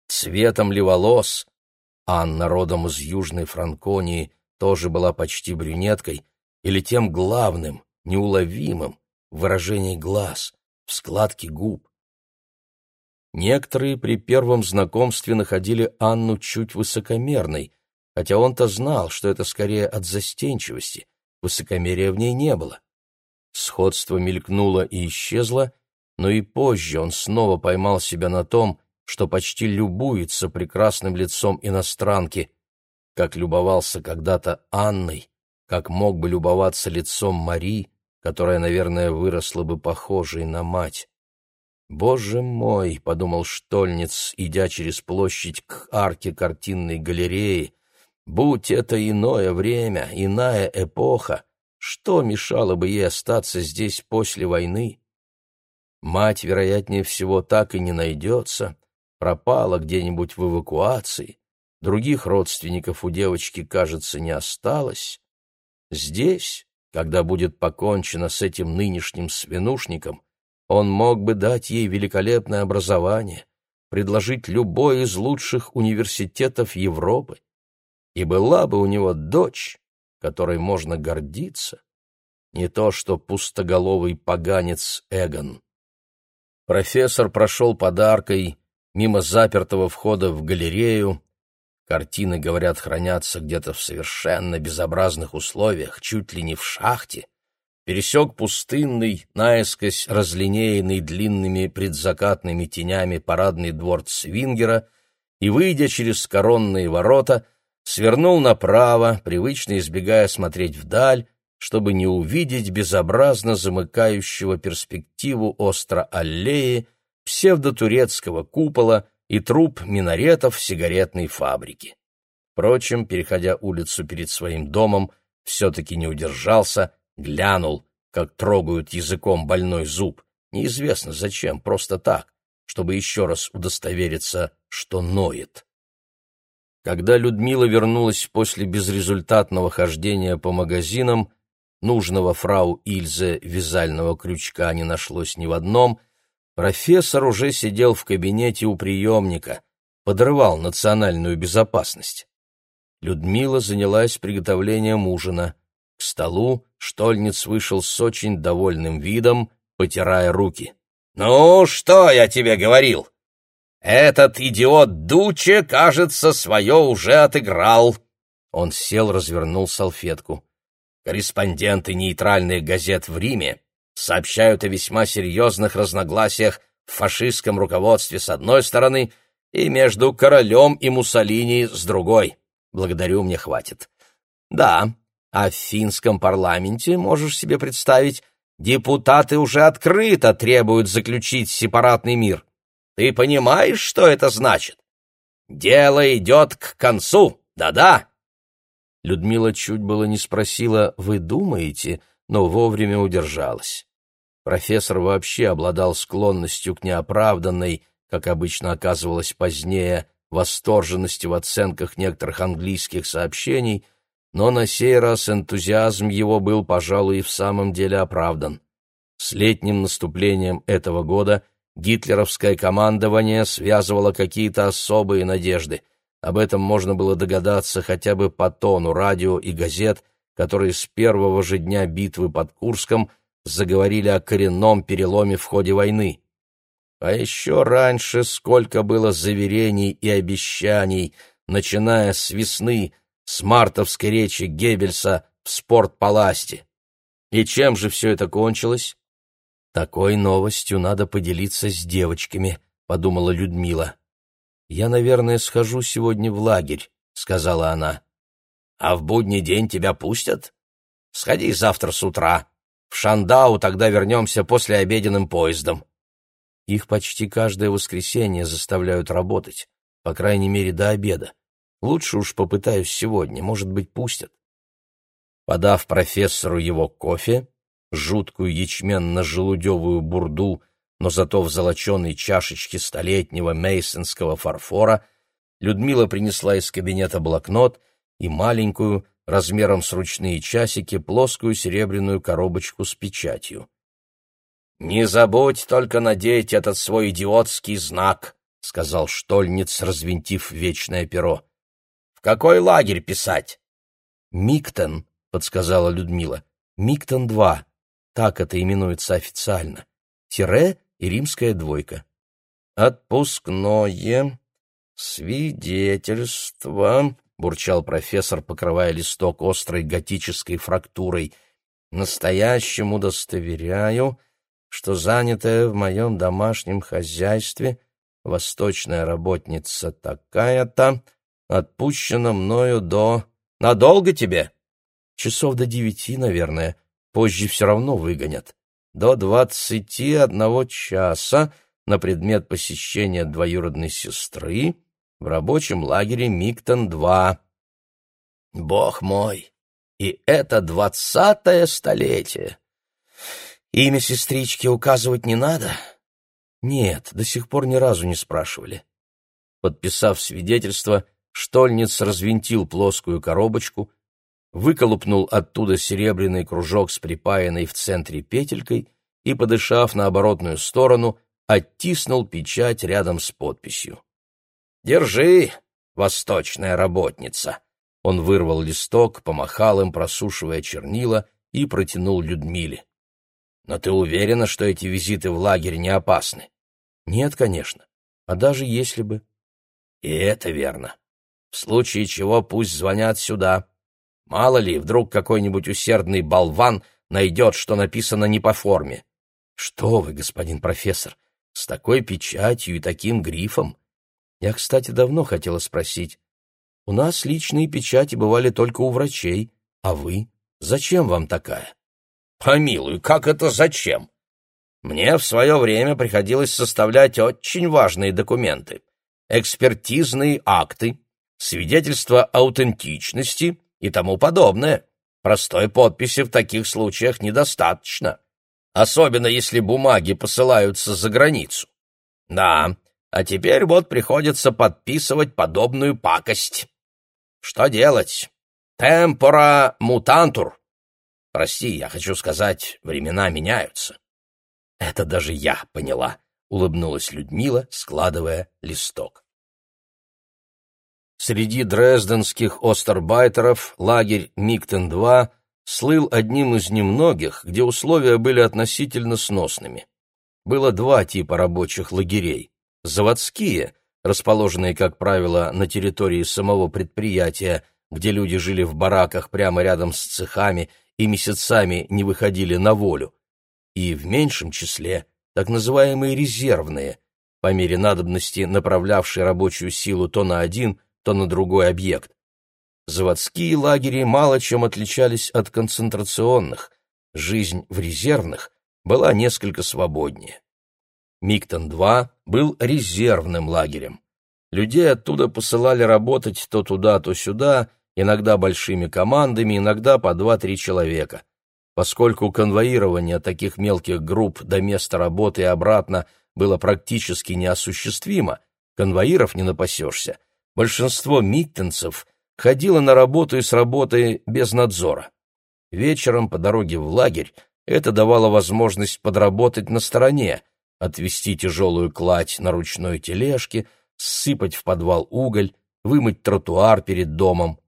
Speaker 1: Цветом ли волос? Анна, родом из Южной Франконии, тоже была почти брюнеткой, или тем главным, неуловимым, в выражении глаз, в складке губ. Некоторые при первом знакомстве находили Анну чуть высокомерной, хотя он-то знал, что это скорее от застенчивости, высокомерия в ней не было. Сходство мелькнуло и исчезло, но и позже он снова поймал себя на том, что почти любуется прекрасным лицом иностранки, как любовался когда-то Анной, как мог бы любоваться лицом Мари, которая, наверное, выросла бы похожей на мать. «Боже мой!» — подумал Штольниц, идя через площадь к арке картинной галереи. «Будь это иное время, иная эпоха, что мешало бы ей остаться здесь после войны? Мать, вероятнее всего, так и не найдется, пропала где-нибудь в эвакуации. других родственников у девочки, кажется, не осталось. Здесь, когда будет покончено с этим нынешним свинушником, он мог бы дать ей великолепное образование, предложить любой из лучших университетов Европы, и была бы у него дочь, которой можно гордиться, не то что пустоголовый поганец Эгон. Профессор прошел подаркой мимо запертого входа в галерею. Картины, говорят, хранятся где-то в совершенно безобразных условиях, чуть ли не в шахте. Пересек пустынный, наискось разлинеянный длинными предзакатными тенями парадный двор Цвингера и, выйдя через коронные ворота, свернул направо, привычно избегая смотреть вдаль, чтобы не увидеть безобразно замыкающего перспективу остро-аллеи, псевдотурецкого купола и труп минаретов сигаретной фабрики. Впрочем, переходя улицу перед своим домом, все-таки не удержался, глянул, как трогают языком больной зуб. Неизвестно зачем, просто так, чтобы еще раз удостовериться, что ноет. Когда Людмила вернулась после безрезультатного хождения по магазинам, нужного фрау Ильзе вязального крючка не нашлось ни в одном, профессор уже сидел в кабинете у приемника, подрывал национальную безопасность. Людмила занялась приготовлением ужина. К столу Штольниц вышел с очень довольным видом, потирая руки. «Ну, что я тебе говорил? Этот идиот Дуче, кажется, свое уже отыграл. Он сел, развернул салфетку. Корреспонденты нейтральных газет в Риме сообщают о весьма серьезных разногласиях в фашистском руководстве с одной стороны и между королем и Муссолини с другой. Благодарю, мне хватит. Да, а в финском парламенте, можешь себе представить, депутаты уже открыто требуют заключить сепаратный мир. Ты понимаешь, что это значит? Дело идет к концу, да-да. Людмила чуть было не спросила «Вы думаете?», но вовремя удержалась. Профессор вообще обладал склонностью к неоправданной, как обычно оказывалось позднее, восторженности в оценках некоторых английских сообщений, но на сей раз энтузиазм его был, пожалуй, и в самом деле оправдан. С летним наступлением этого года гитлеровское командование связывало какие-то особые надежды. Об этом можно было догадаться хотя бы по тону радио и газет, которые с первого же дня битвы под Курском заговорили о коренном переломе в ходе войны. А еще раньше сколько было заверений и обещаний, начиная с весны, с мартовской речи Геббельса в спортпаласте. И чем же все это кончилось? «Такой новостью надо поделиться с девочками», — подумала Людмила. «Я, наверное, схожу сегодня в лагерь», — сказала она. «А в будний день тебя пустят? Сходи завтра с утра. В Шандау тогда вернемся после обеденным поездом». Их почти каждое воскресенье заставляют работать, по крайней мере, до обеда. Лучше уж попытаюсь сегодня, может быть, пустят. Подав профессору его кофе, жуткую ячменно-желудевую бурду, но зато в золоченой чашечке столетнего мейсонского фарфора, Людмила принесла из кабинета блокнот и маленькую, размером с ручные часики, плоскую серебряную коробочку с печатью. «Не забудь только надеть этот свой идиотский знак», — сказал Штольниц, развинтив вечное перо. «В какой лагерь писать?» «Миктон», — подсказала Людмила. «Миктон-2». Так это именуется официально. Тире и римская двойка. «Отпускное свидетельство», — бурчал профессор, покрывая листок острой готической фрактурой. «Настоящему удостоверяю, что занятая в моем домашнем хозяйстве восточная работница такая-то отпущена мною до... Надолго тебе?» «Часов до девяти, наверное», позже все равно выгонят. До двадцати одного часа на предмет посещения двоюродной сестры в рабочем лагере Миктон-2. Бог мой! И это двадцатое столетие! Имя сестрички указывать не надо? Нет, до сих пор ни разу не спрашивали. Подписав свидетельство, Штольниц развинтил плоскую коробочку, выколупнул оттуда серебряный кружок с припаянной в центре петелькой и, подышав на оборотную сторону, оттиснул печать рядом с подписью. «Держи, восточная работница!» Он вырвал листок, помахал им, просушивая чернила, и протянул Людмиле. «Но ты уверена, что эти визиты в лагерь не опасны?» «Нет, конечно. А даже если бы...» «И это верно. В случае чего пусть звонят сюда. Мало ли, вдруг какой-нибудь усердный болван найдет, что написано не по форме. Что вы, господин профессор, с такой печатью и таким грифом? Я, кстати, давно хотела спросить. У нас личные печати бывали только у врачей, а вы? Зачем вам такая? Помилуй, как это зачем? Мне в свое время приходилось составлять очень важные документы. Экспертизные акты, свидетельства аутентичности и тому подобное. Простой подписи в таких случаях недостаточно особенно если бумаги посылаются за границу. Да, а теперь вот приходится подписывать подобную пакость. Что делать? Темпора мутантур. Прости, я хочу сказать, времена меняются. Это даже я поняла, улыбнулась Людмила, складывая листок. Среди дрезденских остербайтеров лагерь Миктен-2 слыл одним из немногих, где условия были относительно сносными. Было два типа рабочих лагерей. Заводские, расположенные, как правило, на территории самого предприятия, где люди жили в бараках прямо рядом с цехами и месяцами не выходили на волю, и в меньшем числе так называемые резервные, по мере надобности направлявшие рабочую силу то на один, то на другой объект. Заводские лагеря мало чем отличались от концентрационных, жизнь в резервных была несколько свободнее. Миктон-2 был резервным лагерем. Людей оттуда посылали работать то туда, то сюда, иногда большими командами, иногда по два-три человека. Поскольку конвоирование таких мелких групп до места работы и обратно было практически неосуществимо, конвоиров не напасешься, большинство миктонцев ходила на работу и с работы без надзора. Вечером по дороге в лагерь это давало возможность подработать на стороне, отвезти тяжелую кладь на ручной тележке, сыпать в подвал уголь, вымыть тротуар перед домом.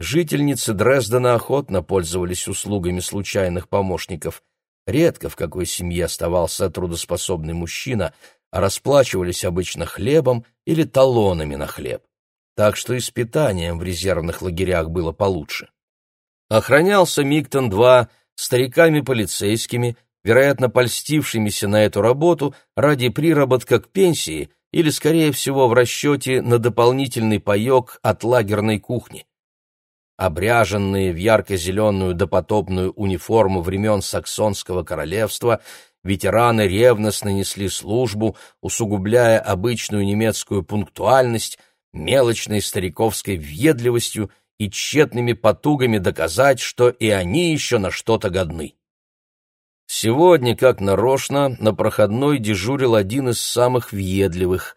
Speaker 1: Жительницы Дрездена охотно пользовались услугами случайных помощников. Редко в какой семье оставался трудоспособный мужчина, а расплачивались обычно хлебом или талонами на хлеб так что и с питанием в резервных лагерях было получше. Охранялся Миктон-2 стариками-полицейскими, вероятно, польстившимися на эту работу ради приработка к пенсии или, скорее всего, в расчете на дополнительный паек от лагерной кухни. Обряженные в ярко-зеленую допотопную униформу времен Саксонского королевства, ветераны ревностно несли службу, усугубляя обычную немецкую пунктуальность – мелочной стариковской въедливостью и тщетными потугами доказать, что и они еще на что-то годны. Сегодня, как нарочно, на проходной дежурил один из самых въедливых.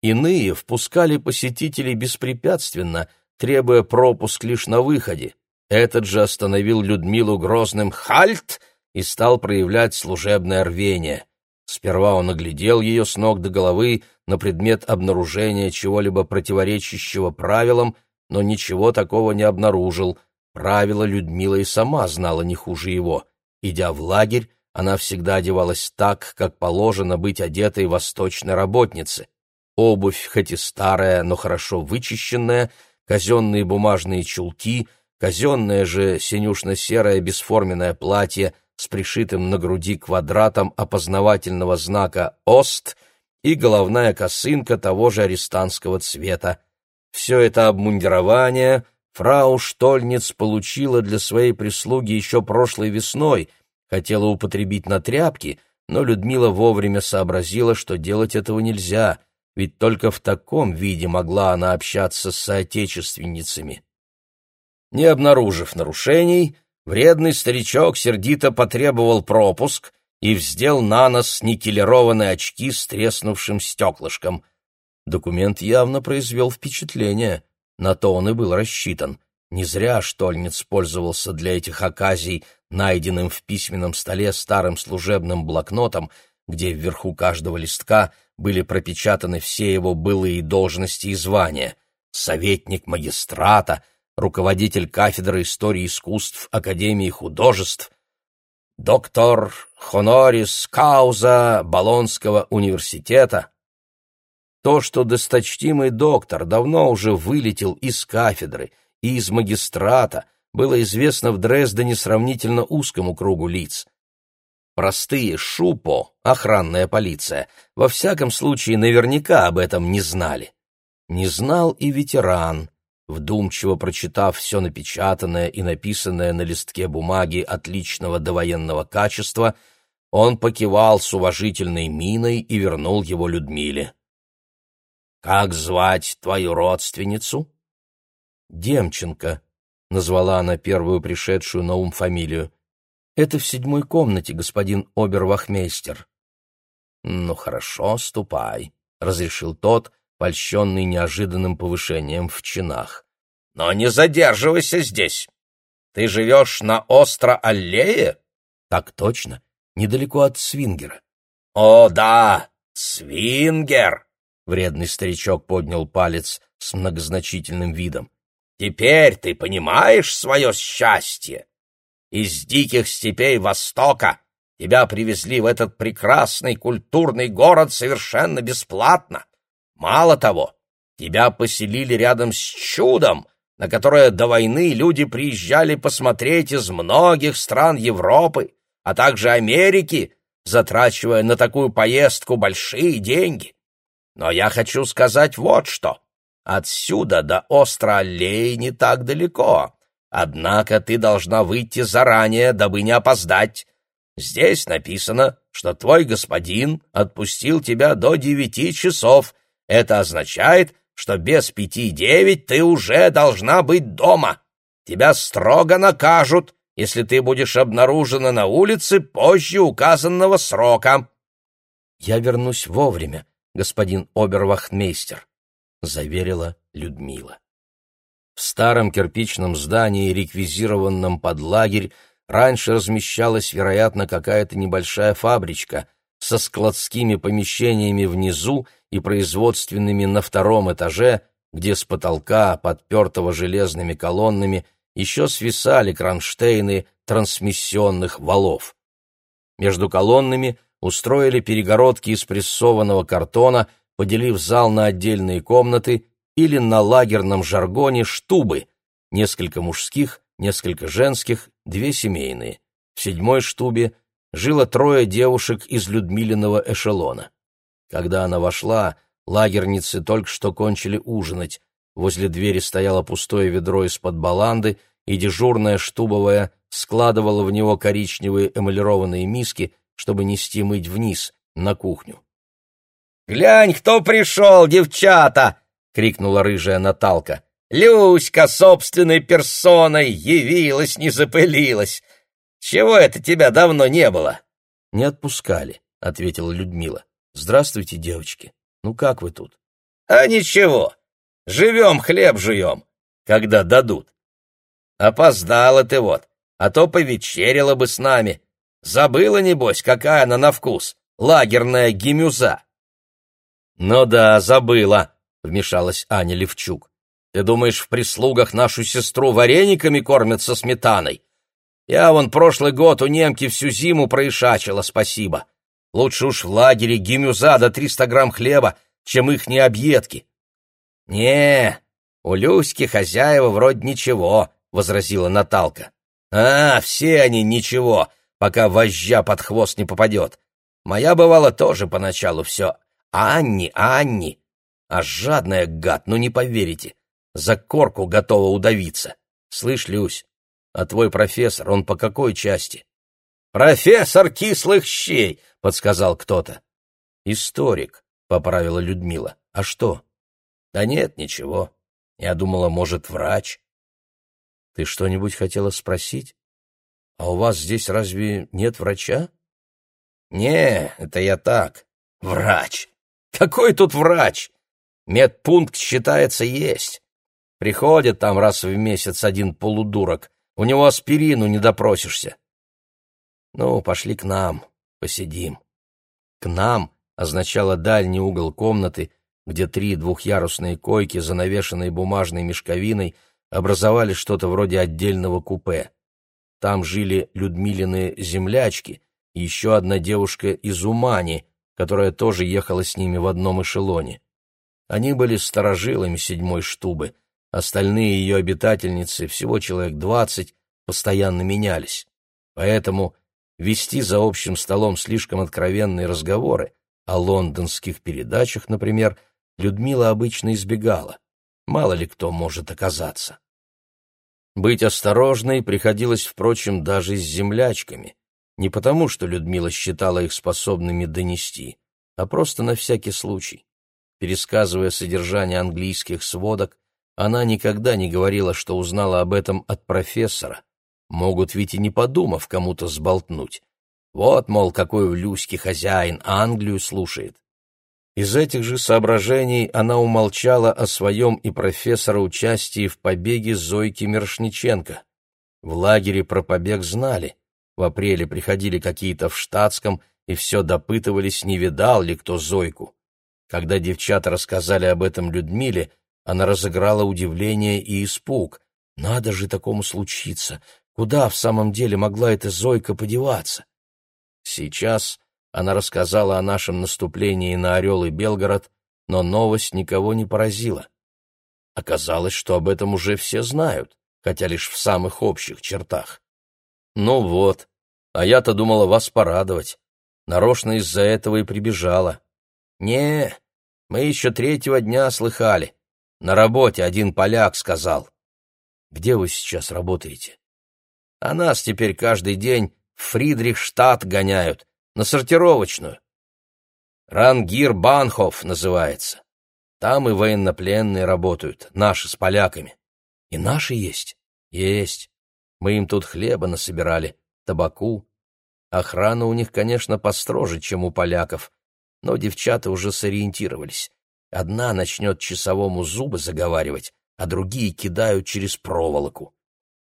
Speaker 1: Иные впускали посетителей беспрепятственно, требуя пропуск лишь на выходе. Этот же остановил Людмилу грозным «Хальт!» и стал проявлять служебное рвение. Сперва он оглядел ее с ног до головы на предмет обнаружения чего-либо противоречащего правилам, но ничего такого не обнаружил. Правила Людмила и сама знала не хуже его. Идя в лагерь, она всегда одевалась так, как положено быть одетой восточной работнице. Обувь, хоть и старая, но хорошо вычищенная, казенные бумажные чулки, казенное же синюшно-серое бесформенное платье с пришитым на груди квадратом опознавательного знака «Ост» и головная косынка того же арестантского цвета. Все это обмундирование фрау Штольниц получила для своей прислуги еще прошлой весной, хотела употребить на тряпки, но Людмила вовремя сообразила, что делать этого нельзя, ведь только в таком виде могла она общаться с соотечественницами. Не обнаружив нарушений, Вредный старичок сердито потребовал пропуск и вздел на нос никелированные очки с треснувшим стеклышком. Документ явно произвел впечатление. На то он и был рассчитан. Не зря Штольниц пользовался для этих оказий найденным в письменном столе старым служебным блокнотом, где вверху каждого листка были пропечатаны все его былые должности и звания — советник магистрата, руководитель кафедры истории искусств Академии художеств, доктор Хонорис Кауза Болонского университета. То, что досточтимый доктор давно уже вылетел из кафедры и из магистрата, было известно в Дрездене сравнительно узкому кругу лиц. Простые шупо, охранная полиция, во всяком случае наверняка об этом не знали. Не знал и ветеран, вдумчиво прочитав все напечатанное и написанное на листке бумаги отличного довоенного качества, он покивал с уважительной миной и вернул его Людмиле. «Как звать твою родственницу?» «Демченко», — назвала она первую пришедшую на ум фамилию. «Это в седьмой комнате, господин обервахмейстер». «Ну хорошо, ступай», — разрешил тот, польщенный неожиданным повышением в чинах. «Но не задерживайся здесь. Ты живешь на остро-аллее?» «Так точно, недалеко от Свингера». «О, да, Свингер!» Вредный старичок поднял палец с многозначительным видом. «Теперь ты понимаешь свое счастье? Из диких степей Востока тебя привезли в этот прекрасный культурный город совершенно бесплатно. Мало того, тебя поселили рядом с чудом, на которое до войны люди приезжали посмотреть из многих стран Европы, а также Америки, затрачивая на такую поездку большие деньги. Но я хочу сказать вот что. Отсюда до Остро-Аллеи не так далеко. Однако ты должна выйти заранее, дабы не опоздать. Здесь написано, что твой господин отпустил тебя до девяти часов. Это означает, что без пяти девять ты уже должна быть дома. Тебя строго накажут, если ты будешь обнаружена на улице позже указанного срока. Я вернусь вовремя, господин обервахтмейстер», — заверила Людмила. В старом кирпичном здании, реквизированном под лагерь, раньше размещалась, вероятно, какая-то небольшая фабричка со складскими помещениями внизу и производственными на втором этаже, где с потолка, подпертого железными колоннами, еще свисали кронштейны трансмиссионных валов. Между колоннами устроили перегородки из прессованного картона, поделив зал на отдельные комнаты или на лагерном жаргоне штубы, несколько мужских, несколько женских, две семейные. В седьмой штубе жило трое девушек из Людмилиного эшелона. Когда она вошла, лагерницы только что кончили ужинать. Возле двери стояло пустое ведро из-под баланды, и дежурная штубовая складывала в него коричневые эмалированные миски, чтобы нести мыть вниз, на кухню. «Глянь, кто пришел, девчата!» — крикнула рыжая Наталка. «Люська собственной персоной явилась, не запылилась. Чего это тебя давно не было?» «Не отпускали», — ответила Людмила. «Здравствуйте, девочки. Ну как вы тут?» «А ничего. Живем, хлеб жуем, когда дадут. Опоздала ты вот, а то повечерила бы с нами. Забыла, небось, какая она на вкус, лагерная гимюза. «Ну да, забыла», — вмешалась Аня Левчук. «Ты думаешь, в прислугах нашу сестру варениками кормят со сметаной? Я вон прошлый год у немки всю зиму проишачила, спасибо. Лучше уж в лагере гимюза до триста грамм хлеба, чем ихние объедки». «Не, у Люськи хозяева вроде ничего», — возразила Наталка. «А, все они ничего», пока вожжа под хвост не попадет. Моя бывала тоже поначалу все «Анни, Анни!» А жадная гад, ну не поверите, за корку готова удавиться. Слышь, Люсь, а твой профессор, он по какой части? «Профессор кислых щей!» — подсказал кто-то. «Историк», — поправила Людмила. «А что?» «Да нет, ничего. Я думала, может, врач». «Ты что-нибудь хотела спросить?» А у вас здесь разве нет врача? Не, это я так. Врач. Какой тут врач? Медпункт считается есть.
Speaker 2: Приходит там раз в месяц один полудурок. У него аспирину не допросишься. Ну, пошли к нам, посидим. К нам означало дальний угол комнаты, где три двухъярусные койки, занавешенные бумажной мешковиной, образовали что-то вроде отдельного купе. Там жили Людмилины землячки и еще одна девушка из Умани, которая тоже ехала с ними в одном эшелоне. Они были сторожилами седьмой штубы, остальные ее обитательницы, всего человек двадцать, постоянно менялись. Поэтому вести за общим столом слишком откровенные разговоры о лондонских передачах, например, Людмила обычно избегала. Мало ли кто может оказаться. Быть осторожной приходилось, впрочем, даже с землячками. Не потому, что Людмила считала их способными донести, а просто на всякий случай. Пересказывая содержание английских сводок, она никогда не говорила, что узнала об этом от профессора. Могут ведь и не подумав кому-то сболтнуть. Вот, мол, какой у Люськи хозяин, Англию слушает. Из этих же соображений она умолчала о своем и профессора участии в побеге Зойки Мершниченко. В лагере про побег знали. В апреле приходили какие-то в штатском и все допытывались, не видал ли кто Зойку. Когда девчата рассказали об этом Людмиле, она разыграла удивление и испуг. Надо же такому случиться. Куда в самом деле могла эта Зойка подеваться? Сейчас она рассказала о нашем наступлении на Орел и Белгород, но новость никого не поразила. Оказалось, что об этом уже все знают, хотя лишь в самых общих чертах. Ну вот, а я-то думала вас порадовать. Нарочно из-за этого и прибежала. Не, мы еще третьего дня слыхали. На работе один поляк сказал. Где вы сейчас работаете? А нас теперь каждый день в Фридрихштадт гоняют, на сортировочную. Рангир Банхоф называется. Там и военнопленные работают, наши с поляками. И наши есть? Есть. Мы им тут хлеба насобирали, табаку. Охрана у них, конечно, построже, чем у поляков, но девчата уже сориентировались. Одна начнет часовому зубы заговаривать, а другие кидают через проволоку.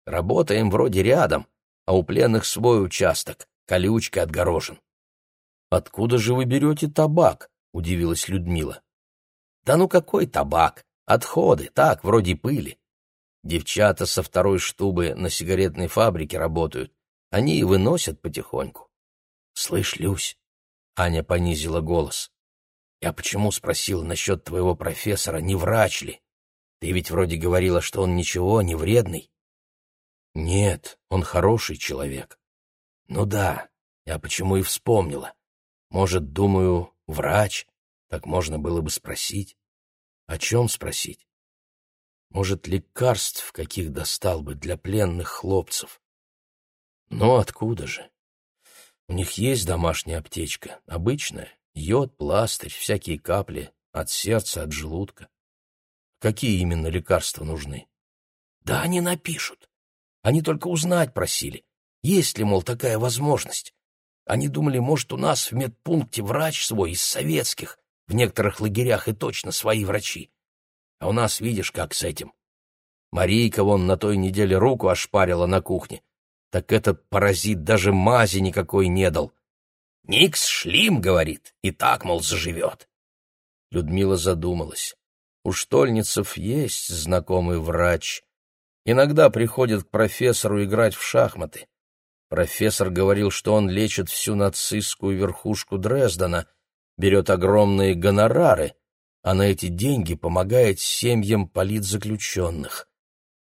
Speaker 2: Работаем вроде рядом, а у пленных свой участок, колючкой отгорожен. «Откуда же вы берете табак?» — удивилась Людмила. «Да ну какой табак? Отходы, так, вроде пыли. Девчата со второй штубы на сигаретной фабрике работают. Они и выносят потихоньку». «Слышь, Люсь», — Аня понизила голос, — «я почему спросил насчет твоего профессора, не врач ли? Ты ведь вроде говорила, что он ничего, не вредный». «Нет, он хороший человек». «Ну да, я почему и вспомнила. Может, думаю, врач? Так можно было бы спросить. О чем спросить? Может, лекарств каких достал бы для пленных хлопцев? Но откуда же? У них есть домашняя аптечка, обычная, йод, пластырь, всякие капли, от сердца, от желудка. Какие именно лекарства нужны? Да они напишут. Они только узнать просили, есть ли, мол, такая возможность. Они думали, может, у нас в медпункте врач свой из советских, в некоторых лагерях и точно свои врачи. А у нас, видишь, как с этим. Марийка вон на той неделе руку ошпарила на кухне. Так этот паразит даже мази никакой не дал. «Никс шлим», — говорит, — «и так, мол, заживет». Людмила задумалась. У Штольницев есть знакомый врач. Иногда приходит к профессору играть в шахматы. Профессор говорил, что он лечит всю нацистскую верхушку Дрездена, берет огромные гонорары, а на эти деньги помогает семьям политзаключенных.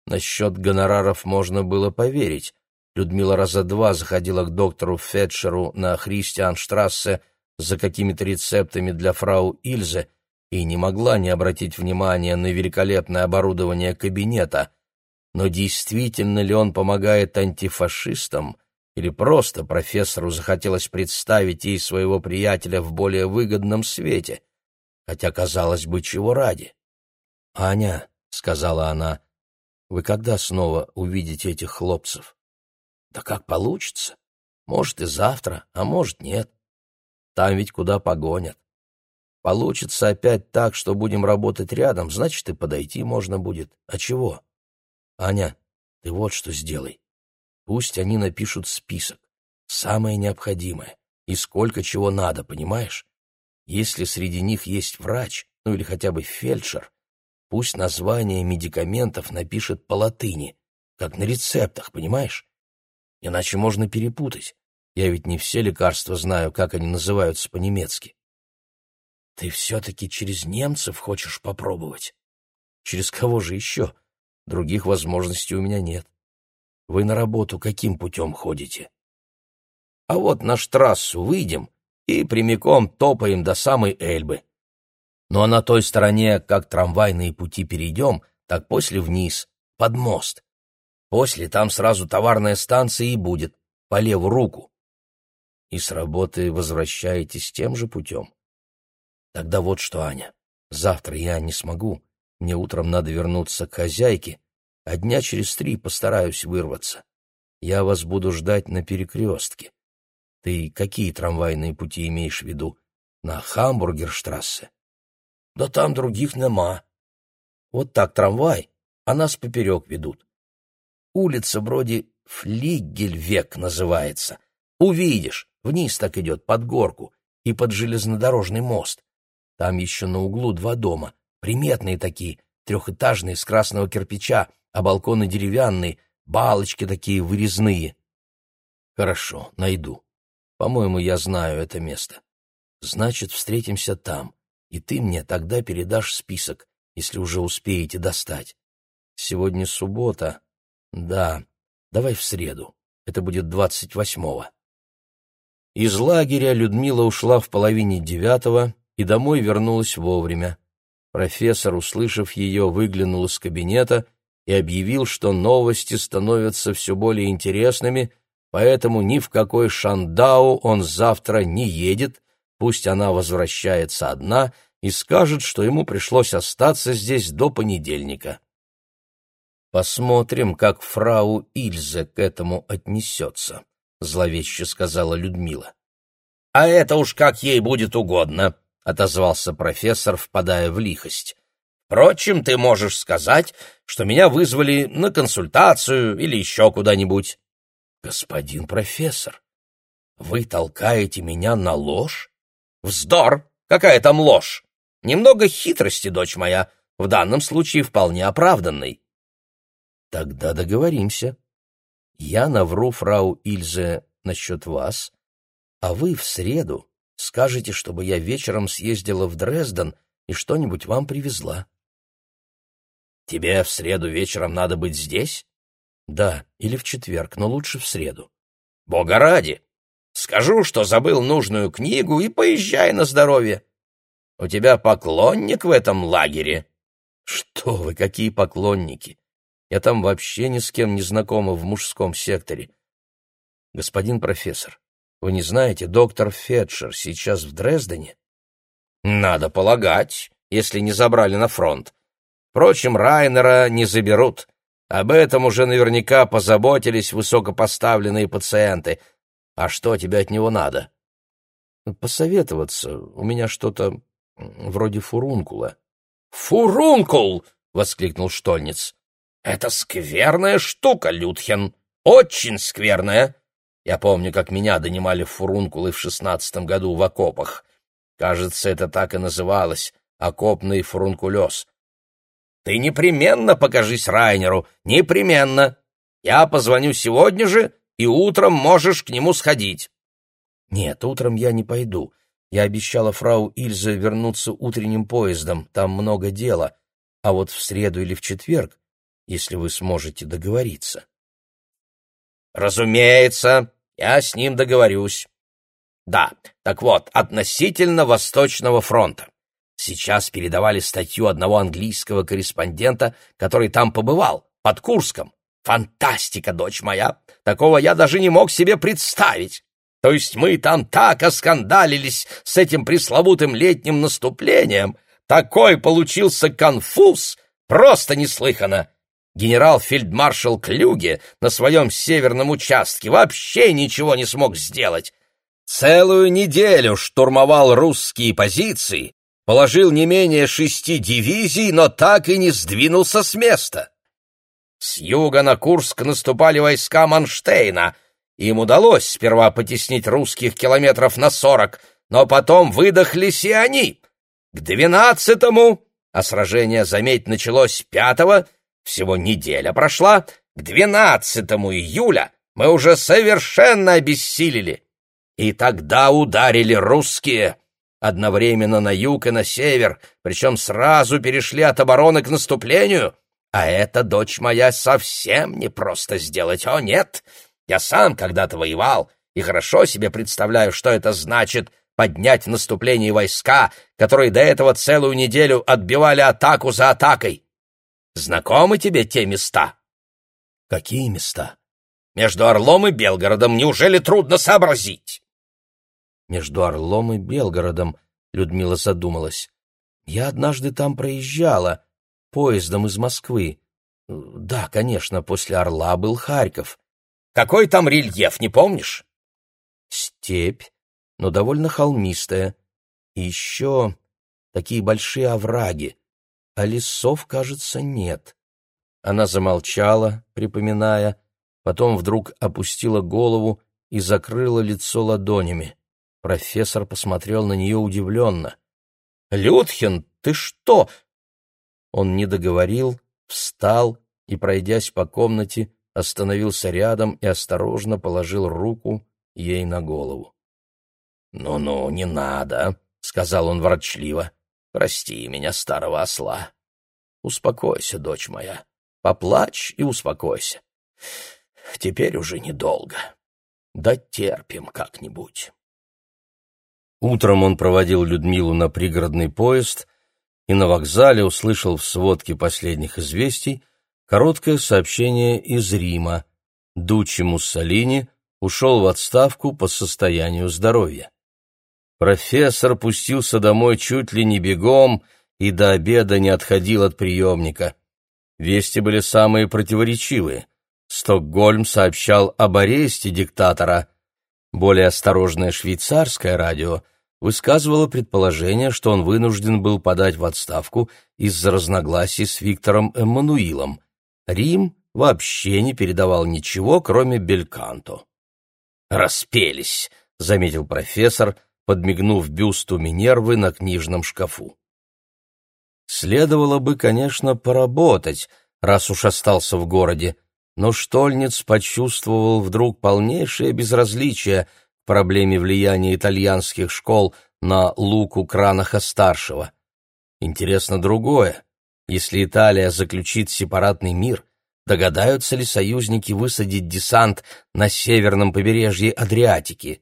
Speaker 2: Насчет гонораров можно было поверить. Людмила раза два заходила к доктору Фетчеру на Христианштрассе за какими-то рецептами для фрау Ильзе и не могла не обратить внимания на великолепное оборудование кабинета. Но действительно ли он помогает антифашистам — или просто профессору захотелось представить ей своего приятеля в более выгодном свете, хотя, казалось бы, чего ради. «Аня», — сказала она, — «вы когда снова увидите этих хлопцев?» «Да как получится. Может, и завтра, а может, нет. Там ведь куда погонят.
Speaker 1: Получится опять так, что будем работать рядом, значит, и подойти можно будет. А чего? Аня, ты вот что сделай. Пусть они напишут список, самое необходимое, и сколько чего надо, понимаешь? Если среди них есть врач, ну или хотя бы фельдшер, пусть название медикаментов напишет по латыни, как на рецептах, понимаешь? Иначе можно перепутать. Я ведь не все лекарства знаю, как они называются по-немецки. Ты все-таки через немцев хочешь попробовать? Через кого же еще? Других возможностей у меня нет. Вы на работу каким путем ходите? А вот на трассу выйдем и прямиком топаем до самой Эльбы. Ну а на той стороне, как трамвайные пути перейдем, так после вниз, под мост. После там сразу товарная станция и будет, по левую руку. И с работы возвращаетесь тем же путем? Тогда вот что, Аня, завтра я не смогу, мне утром надо вернуться к хозяйке, а дня через три постараюсь вырваться. Я вас буду ждать на перекрестке. Ты какие трамвайные пути имеешь в виду? На Хамбургерштрассе? Да там других нема. Вот так трамвай, а нас поперек ведут. Улица вроде Флигельвек называется. Увидишь, вниз так идет, под горку и под железнодорожный мост. Там еще на углу два дома, приметные такие, трехэтажные, с красного кирпича, а балконы деревянные, балочки такие вырезные. Хорошо, найду. По-моему, я знаю это место. Значит, встретимся там, и ты мне тогда передашь список, если уже успеете достать. Сегодня суббота. Да, давай в среду. Это будет двадцать восьмого. Из лагеря Людмила ушла в половине девятого и домой вернулась вовремя. Профессор, услышав ее, выглянул из кабинета и объявил, что новости становятся все более интересными поэтому ни в какой Шандау он завтра не едет, пусть она возвращается одна и скажет, что ему пришлось остаться здесь до понедельника. «Посмотрим, как фрау Ильзе к этому отнесется», — зловеще сказала Людмила. «А это уж как ей будет угодно», — отозвался профессор, впадая в лихость. «Впрочем, ты можешь сказать, что меня вызвали на консультацию или еще куда-нибудь». «Господин профессор, вы толкаете меня на ложь?» «Вздор! Какая там ложь? Немного хитрости, дочь моя, в данном случае вполне оправданной». «Тогда договоримся. Я навру фрау Ильзе насчет вас, а вы в среду скажете, чтобы я вечером съездила в Дрезден и что-нибудь вам привезла». «Тебе в среду вечером надо быть здесь?» Да, или в четверг, но лучше в среду. Бога ради! Скажу, что забыл нужную книгу, и поезжай на здоровье. У тебя поклонник в этом лагере. Что вы, какие поклонники! Я там вообще ни с кем не знакома в мужском секторе. Господин профессор, вы не знаете, доктор Фетчер сейчас в Дрездене? Надо полагать, если не забрали на фронт. Впрочем, Райнера не заберут. Об этом уже наверняка позаботились высокопоставленные пациенты. А что тебе от него надо? Посоветоваться. У меня что-то вроде фурункула. Фурункул! воскликнул Штольниц. Это скверная штука, Людхен. Очень скверная. Я помню, как меня донимали фурункулы в шестнадцатом году в окопах. Кажется, это так и называлось — окопный фурункулез. Ты непременно покажись Райнеру, непременно. Я позвоню сегодня же, и утром можешь к нему сходить. Нет, утром я не пойду. Я обещала фрау Ильзе вернуться утренним поездом, там много дела. А вот в среду или в четверг, если вы сможете договориться. Разумеется, я с ним договорюсь. Да, так вот, относительно Восточного фронта. Сейчас передавали статью одного английского корреспондента, который там побывал, под Курском. Фантастика, дочь моя! Такого я даже не мог себе представить. То есть мы там так оскандалились с этим пресловутым летним наступлением. Такой получился конфуз, просто неслыханно. Генерал-фельдмаршал Клюге на своем северном участке вообще ничего не смог сделать. Целую неделю штурмовал русские позиции,
Speaker 2: положил не менее шести дивизий, но так и не сдвинулся с места. С юга на Курск наступали войска Манштейна. Им удалось сперва потеснить русских километров на сорок, но потом выдохлись и они. К двенадцатому, а сражение, заметь, началось пятого, всего неделя прошла, к 12 июля мы уже совершенно обессилели. И тогда ударили русские, одновременно на юг и на север, причем сразу перешли от обороны к наступлению. А это, дочь моя, совсем не просто сделать. О, нет! Я сам когда-то воевал и хорошо себе представляю, что это значит поднять в наступлении войска, которые до этого целую неделю отбивали атаку за атакой. Знакомы тебе те места?
Speaker 1: Какие места?
Speaker 2: Между Орлом и Белгородом неужели трудно сообразить?
Speaker 1: Между Орлом и Белгородом, Людмила задумалась. Я однажды там проезжала, поездом из Москвы. Да, конечно, после Орла был Харьков.
Speaker 2: Какой там рельеф, не помнишь?
Speaker 1: Степь, но довольно холмистая. И еще такие большие овраги а лесов, кажется, нет. Она замолчала, припоминая, потом вдруг опустила голову и закрыла лицо ладонями. Профессор посмотрел на нее удивленно.
Speaker 2: «Людхин, ты что?»
Speaker 1: Он не договорил, встал и, пройдясь по комнате, остановился рядом и осторожно положил руку ей на голову.
Speaker 2: «Ну-ну, не надо», — сказал он ворчливо. Прости меня, старого осла. Успокойся, дочь моя. Поплачь и успокойся. Теперь уже недолго. Да терпим как-нибудь.
Speaker 1: Утром он проводил Людмилу на пригородный поезд и на вокзале услышал в сводке последних известий короткое сообщение из Рима. Дучи Муссолини ушел в отставку по состоянию здоровья. Профессор пустился домой чуть ли не бегом и до обеда не отходил от приемника. Вести были самые противоречивые. Стокгольм сообщал об аресте диктатора. Более осторожное швейцарское радио высказывало предположение, что он вынужден был подать в отставку из-за разногласий с Виктором Эммануилом. Рим вообще не передавал ничего, кроме Бельканто.
Speaker 2: «Распелись», — заметил профессор, — подмигнув бюсту Минервы на книжном шкафу.
Speaker 1: Следовало бы, конечно, поработать, раз уж остался в городе, но Штольниц почувствовал вдруг полнейшее безразличие к проблеме влияния итальянских школ на Луку Кранаха-старшего. Интересно другое. Если Италия заключит сепаратный мир, догадаются ли союзники высадить десант на северном побережье Адриатики?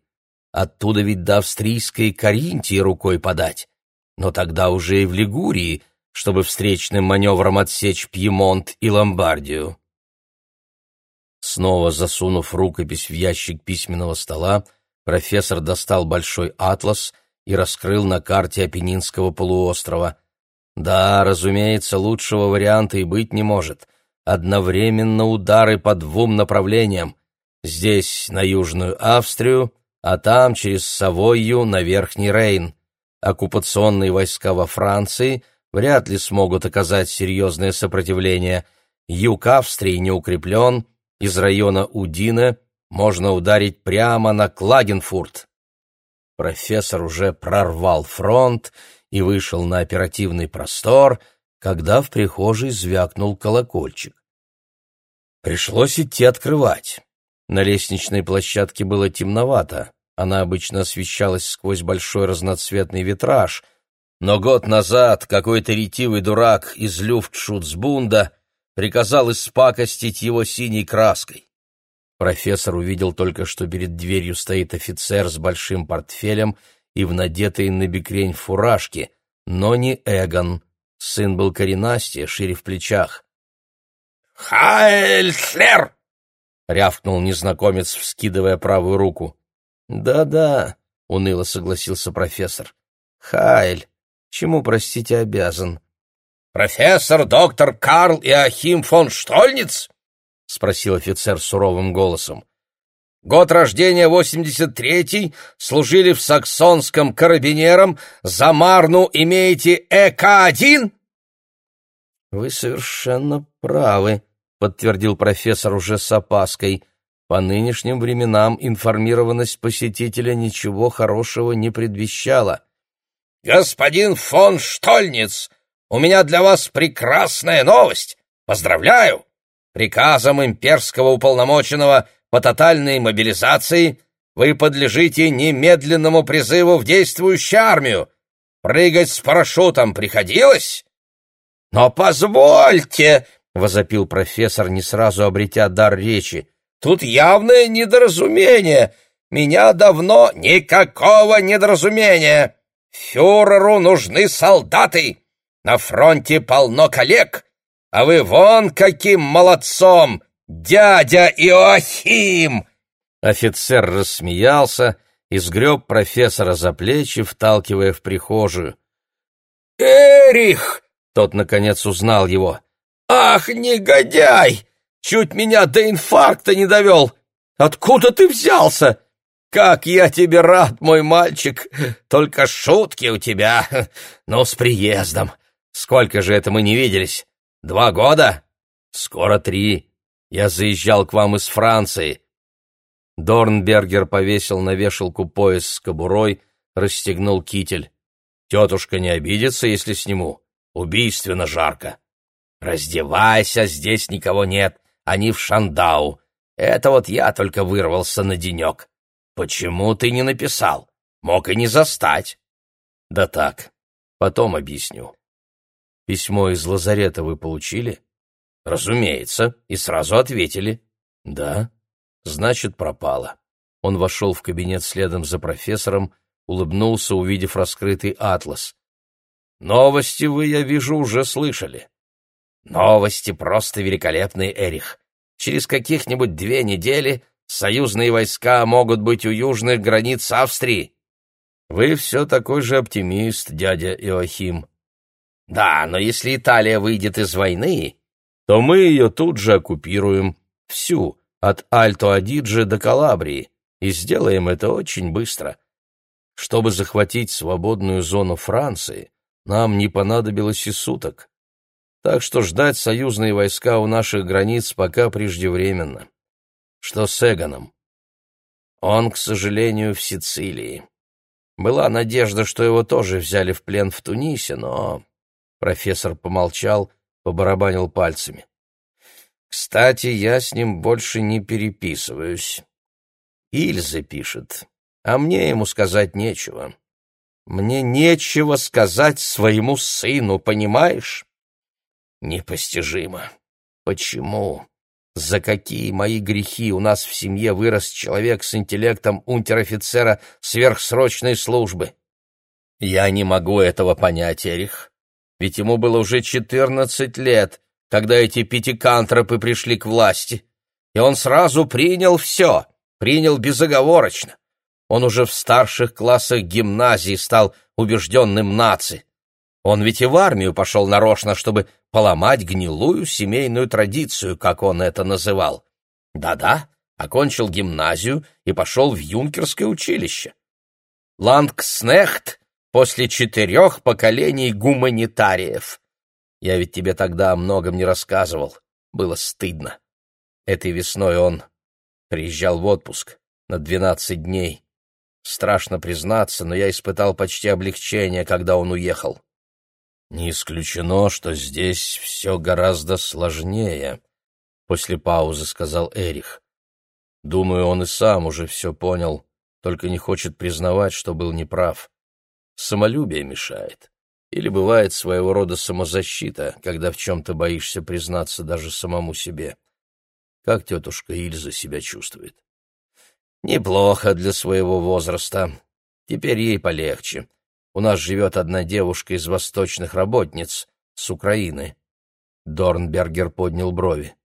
Speaker 1: Оттуда ведь до австрийской Каринтии рукой подать. Но тогда уже и в Лигурии, чтобы встречным маневром отсечь Пьемонт и Ломбардию. Снова засунув рукопись в ящик письменного стола, профессор достал большой атлас и раскрыл на карте Апеннинского полуострова. Да, разумеется, лучшего варианта и быть не может. Одновременно удары по двум направлениям. Здесь на Южную Австрию, а там через Савойю на Верхний Рейн. Оккупационные войска во Франции вряд ли смогут оказать серьезное сопротивление. Юг Австрии не укреплен, из района Удина можно ударить прямо на Клагенфурт. Профессор уже прорвал фронт и вышел на оперативный простор, когда в прихожей звякнул колокольчик. Пришлось идти открывать. На лестничной площадке было темновато, она обычно освещалась сквозь большой разноцветный витраж, но год назад какой-то ретивый дурак из Люфтшутсбунда приказал испакостить его синей краской. Профессор увидел только, что перед дверью стоит офицер с большим портфелем и в надетой на бекрень фуражке, но не Эгон. Сын был коренастее, шире в плечах.
Speaker 2: «Хайльслер!»
Speaker 1: — рявкнул незнакомец, вскидывая правую руку. «Да-да», — уныло согласился профессор. «Хайль, чему, простите, обязан?»
Speaker 2: «Профессор доктор Карл Иохим фон Штольниц?»
Speaker 1: — спросил офицер суровым голосом.
Speaker 2: год рождения 83-й, служили в саксонском карабинером, за Марну имеете ЭК-1?»
Speaker 1: «Вы совершенно правы», — подтвердил профессор уже с опаской. «По нынешним временам информированность посетителя ничего хорошего не предвещала».
Speaker 2: «Господин фон Штольниц, у меня для вас прекрасная новость! Поздравляю! Приказом имперского уполномоченного по тотальной мобилизации вы подлежите немедленному призыву в действующую армию. Прыгать с парашютом приходилось?» «Но позвольте!» — возопил профессор, не сразу обретя дар речи. «Тут явное недоразумение. Меня давно никакого недоразумения. Фюреру нужны солдаты. На фронте полно коллег. А вы вон каким молодцом, дядя Иоахим!»
Speaker 1: Офицер рассмеялся и сгреб профессора за плечи, вталкивая в прихожую.
Speaker 2: «Эрих!»
Speaker 1: Тот, наконец, узнал его.
Speaker 2: «Ах, негодяй! Чуть меня до инфаркта не довел! Откуда ты взялся? Как я тебе рад, мой мальчик! Только шутки у тебя! [LAUGHS] Ну, с приездом! Сколько же это мы не виделись? Два года?
Speaker 1: Скоро три. Я заезжал к вам из Франции». Дорнбергер повесил на вешалку пояс с кобурой, расстегнул китель. «Тетушка не обидится, если сниму?» Убийственно жарко. Раздевайся, здесь никого нет, они в Шандау. Это вот я только вырвался на денек. Почему ты не написал? Мог и не застать. Да так, потом объясню. Письмо из лазарета вы получили? Разумеется, и сразу ответили. Да, значит, пропало. Он вошел в кабинет следом за профессором, улыбнулся, увидев раскрытый атлас. Новости вы, я вижу, уже слышали. Новости просто великолепные, Эрих. Через каких-нибудь две недели союзные войска могут быть у южных границ Австрии. Вы все такой же оптимист, дядя Иоахим. Да, но если Италия выйдет из войны, то мы ее тут же оккупируем, всю, от Альто-Адиджи до Калабрии, и сделаем это очень быстро. Чтобы захватить свободную зону Франции, нам не понадобилось и суток. Так что ждать союзные войска у наших границ пока преждевременно. Что с Эгоном? Он, к сожалению, в Сицилии. Была надежда, что его тоже взяли в плен в Тунисе, но... Профессор помолчал, побарабанил пальцами. Кстати, я с ним больше не переписываюсь. Ильза пишет, а мне ему сказать нечего. Мне нечего сказать своему сыну, понимаешь? Непостижимо. Почему? За какие мои грехи у нас в семье вырос человек с интеллектом унтер-офицера сверхсрочной службы? Я не могу этого понять, Эрих. Ведь ему было уже четырнадцать лет, когда эти пятикантропы пришли к власти, и он сразу принял все, принял безоговорочно. Он уже в старших классах гимназии стал убежденным наци. Он ведь и в армию пошел нарочно, чтобы поломать гнилую семейную традицию, как он это называл. Да-да, окончил гимназию и пошел в юнкерское училище. Лангснехт после четырех поколений гуманитариев. Я ведь тебе тогда о многом не рассказывал. Было стыдно. Этой весной он приезжал в отпуск на двенадцать дней. Страшно признаться, но я испытал почти облегчение, когда он уехал. Не исключено, что здесь все гораздо сложнее, после паузы сказал Эрих. Думаю, он и сам уже все понял, только не хочет признавать, что был неправ. Самолюбие мешает. Или бывает своего рода самозащита, когда в чем-то боишься признаться даже самому себе. Как тетушка Ильза себя чувствует? Неплохо для своего возраста. Теперь ей полегче. У нас живет одна девушка из восточных работниц, с Украины. Дорнбергер поднял брови.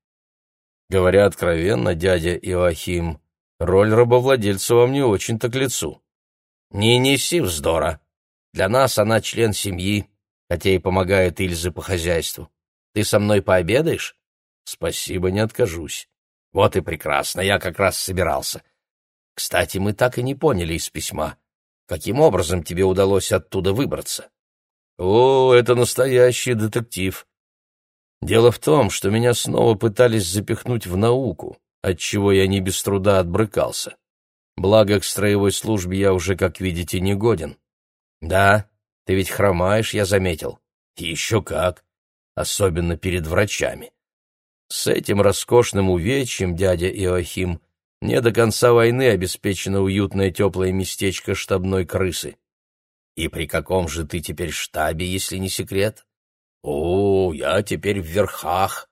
Speaker 1: Говоря откровенно, дядя Иоахим, роль рабовладельца вам не очень-то к лицу. Не неси вздора. Для нас она член семьи, хотя и помогает Ильзе по хозяйству. Ты со мной пообедаешь? Спасибо, не откажусь. Вот и прекрасно, я как раз собирался.
Speaker 2: Кстати, мы так и не поняли из письма, каким образом тебе удалось оттуда выбраться.
Speaker 1: О, это настоящий детектив. Дело в том, что меня снова пытались запихнуть в науку, от чего я не без труда отбрыкался. Благо, к строевой службе я уже, как видите, не годен.
Speaker 2: Да, ты ведь хромаешь, я заметил.
Speaker 1: еще как. Особенно перед врачами. С этим роскошным увечьем, дядя Иохим, мне до конца войны обеспечено уютное теплое местечко штабной крысы.
Speaker 2: И при каком же ты теперь штабе, если не секрет?
Speaker 1: О, я теперь в верхах,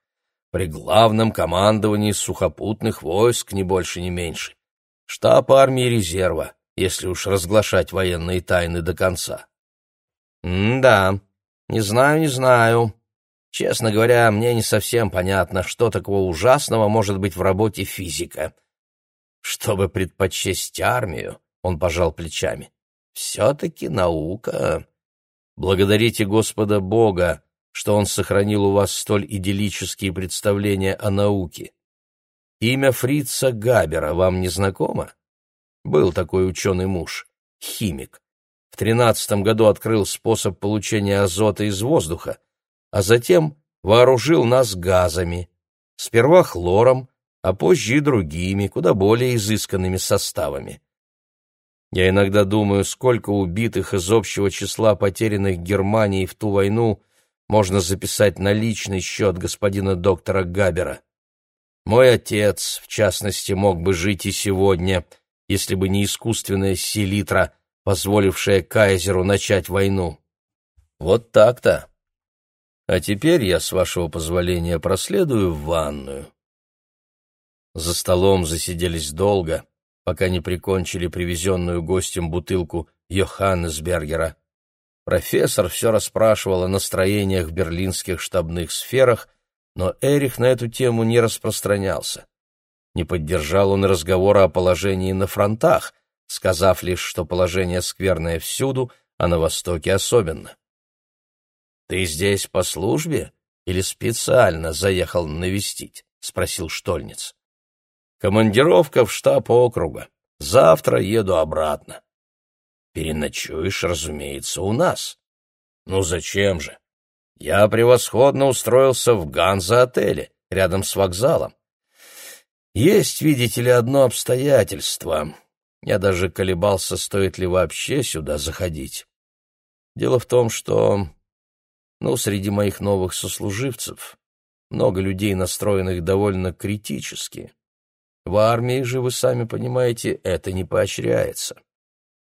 Speaker 1: при главном командовании сухопутных войск, ни больше, ни меньше. Штаб армии резерва, если уж разглашать военные тайны до конца.
Speaker 2: М-да, не знаю, не знаю. Честно говоря, мне не совсем понятно, что такого ужасного может быть в работе физика. Чтобы предпочесть армию, он пожал плечами. Все-таки наука.
Speaker 1: Благодарите Господа Бога, что Он сохранил у вас столь идиллические представления о науке. Имя Фрица Габера вам не знакомо? Был такой ученый муж, химик. В тринадцатом году открыл способ получения азота из воздуха, а затем вооружил нас газами, сперва хлором, а позже и другими, куда более изысканными составами. Я иногда думаю, сколько убитых из общего числа потерянных Германией в ту войну можно записать на личный счет господина доктора Габера. Мой отец, в частности, мог бы жить и сегодня, если бы не искусственная селитра, позволившая кайзеру начать войну. Вот так-то. А теперь я, с вашего позволения, проследую в ванную. За столом засиделись долго, пока не прикончили привезенную гостем бутылку Йоханнесбергера. Профессор все расспрашивал о настроениях в берлинских штабных сферах, но Эрих на эту тему не распространялся. Не поддержал он разговора о положении на фронтах, сказав лишь, что положение скверное всюду, а на Востоке особенно. «Ты здесь по службе или специально заехал навестить?» — спросил Штольниц. Командировка в штаб округа. Завтра еду обратно. Переночуешь, разумеется, у нас. Ну зачем же? Я превосходно устроился в Ганза-отеле, рядом с вокзалом. Есть, видите ли, одно обстоятельство. Я даже колебался, стоит ли вообще сюда заходить. Дело в том, что, ну, среди моих новых сослуживцев много людей, настроенных довольно критически. В армии же, вы сами понимаете, это не поощряется.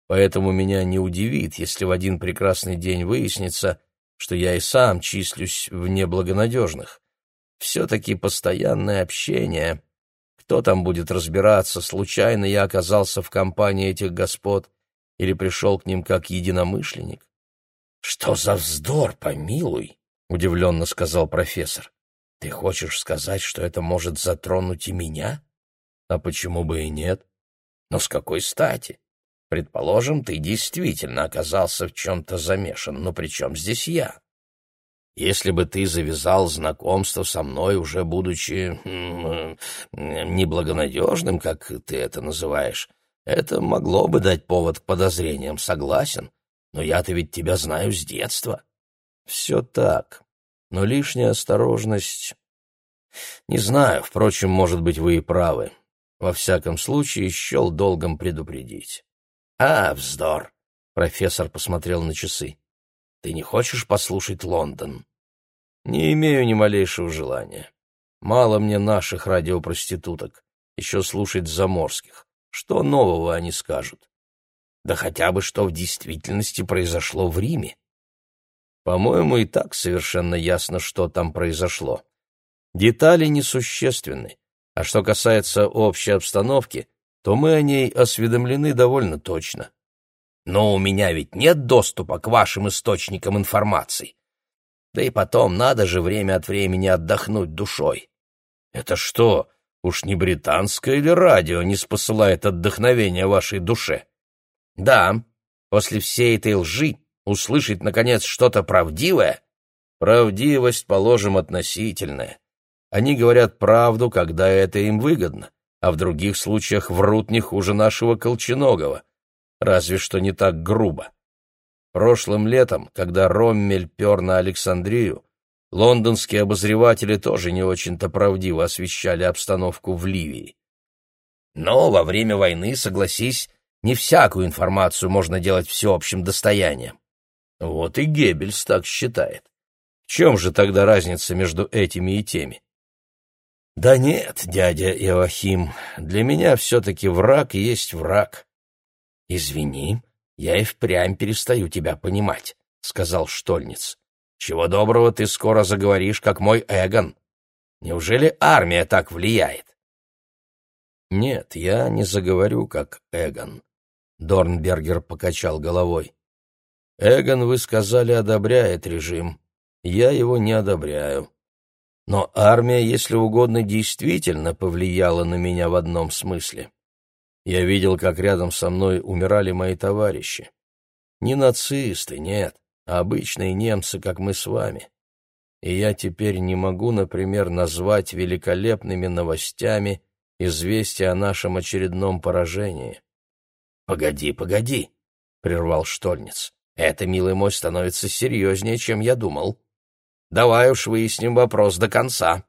Speaker 1: Поэтому меня не удивит, если в один прекрасный день выяснится, что я и сам числюсь в неблагонадежных. Все-таки постоянное общение. Кто там будет разбираться, случайно я оказался в компании этих господ или пришел к ним как единомышленник? — Что за вздор, помилуй! — удивленно сказал профессор. — Ты хочешь сказать, что это может затронуть и меня? — а почему бы и нет? Но с какой стати? Предположим, ты действительно оказался в чем-то замешан, но при чем здесь я? Если бы ты завязал знакомство со мной, уже будучи м неблагонадежным, как ты это называешь, это могло бы дать повод к подозрениям, согласен. Но я-то ведь тебя знаю с детства. Все так, но лишняя осторожность... Не знаю, впрочем, может быть, вы и правы. Во всяком случае, счел долгом предупредить. «А, вздор!» — профессор посмотрел на часы. «Ты не хочешь послушать Лондон?» «Не имею ни малейшего желания. Мало мне наших радиопроституток. Еще слушать заморских. Что нового они скажут? Да хотя бы что в действительности произошло в Риме. По-моему, и так совершенно ясно, что там произошло. Детали несущественны. А что касается общей обстановки, то мы о ней осведомлены довольно точно. Но у меня ведь нет доступа к вашим источникам информации. Да и потом, надо же время от времени отдохнуть душой. Это что, уж не британское или радио не спосылает отдохновения вашей душе? Да, после всей этой лжи услышать, наконец, что-то правдивое? Правдивость, положим, относительная. Они говорят правду, когда это им выгодно, а в других случаях врут не хуже нашего Колченогова, разве что не так грубо. Прошлым летом, когда Роммель пер на Александрию, лондонские обозреватели тоже не очень-то правдиво освещали обстановку в Ливии.
Speaker 2: Но во время войны, согласись, не всякую информацию можно делать всеобщим достоянием.
Speaker 1: Вот и Геббельс так считает. В чем же тогда разница между этими и теми? Да нет, дядя Иоахим, для меня все-таки враг есть враг. Извини, я и впрямь перестаю тебя понимать, — сказал Штольниц. Чего доброго ты скоро заговоришь, как мой Эгон. Неужели армия так влияет? Нет, я не заговорю, как Эгон. Дорнбергер покачал головой. Эгон, вы сказали, одобряет режим. Я его не одобряю. Но армия, если угодно, действительно повлияла на меня в одном смысле. Я видел, как рядом со мной умирали мои товарищи. Не нацисты, нет, а обычные немцы, как мы с вами. И я теперь не могу, например, назвать великолепными новостями известие о нашем очередном поражении. — Погоди, погоди, — прервал Штольниц. — Это, милый мой, становится серьезнее, чем я думал. Давай уж выясним вопрос до конца.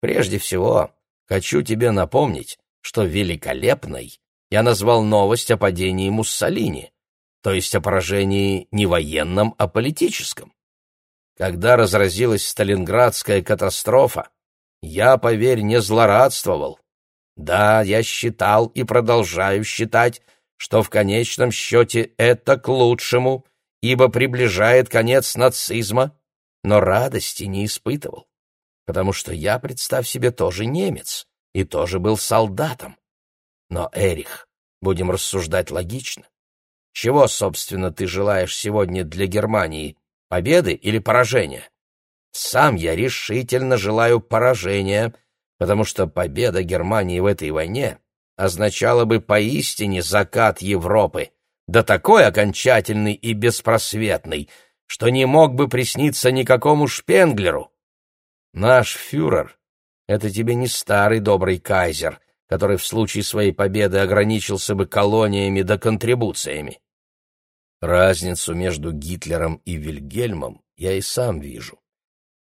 Speaker 1: Прежде всего, хочу тебе напомнить, что великолепной я назвал новость о падении Муссолини, то есть о поражении не военном, а политическом. Когда разразилась Сталинградская катастрофа, я, поверь, не злорадствовал. Да, я считал и продолжаю считать, что в конечном счете это к лучшему, ибо приближает конец нацизма, но радости не испытывал, потому что я, представь себе, тоже немец, и тоже был солдатом. Но, Эрих, будем рассуждать логично. Чего, собственно, ты желаешь сегодня для Германии? Победы или поражения? Сам я решительно желаю поражения, потому что победа Германии в этой войне означала бы поистине закат Европы, да такой окончательный и беспросветный, что не мог бы присниться никакому Шпенглеру. Наш фюрер это тебе не старый добрый кайзер, который в случае своей победы ограничился бы колониями да контрибуциями. Разницу между Гитлером и Вильгельмом я и сам вижу,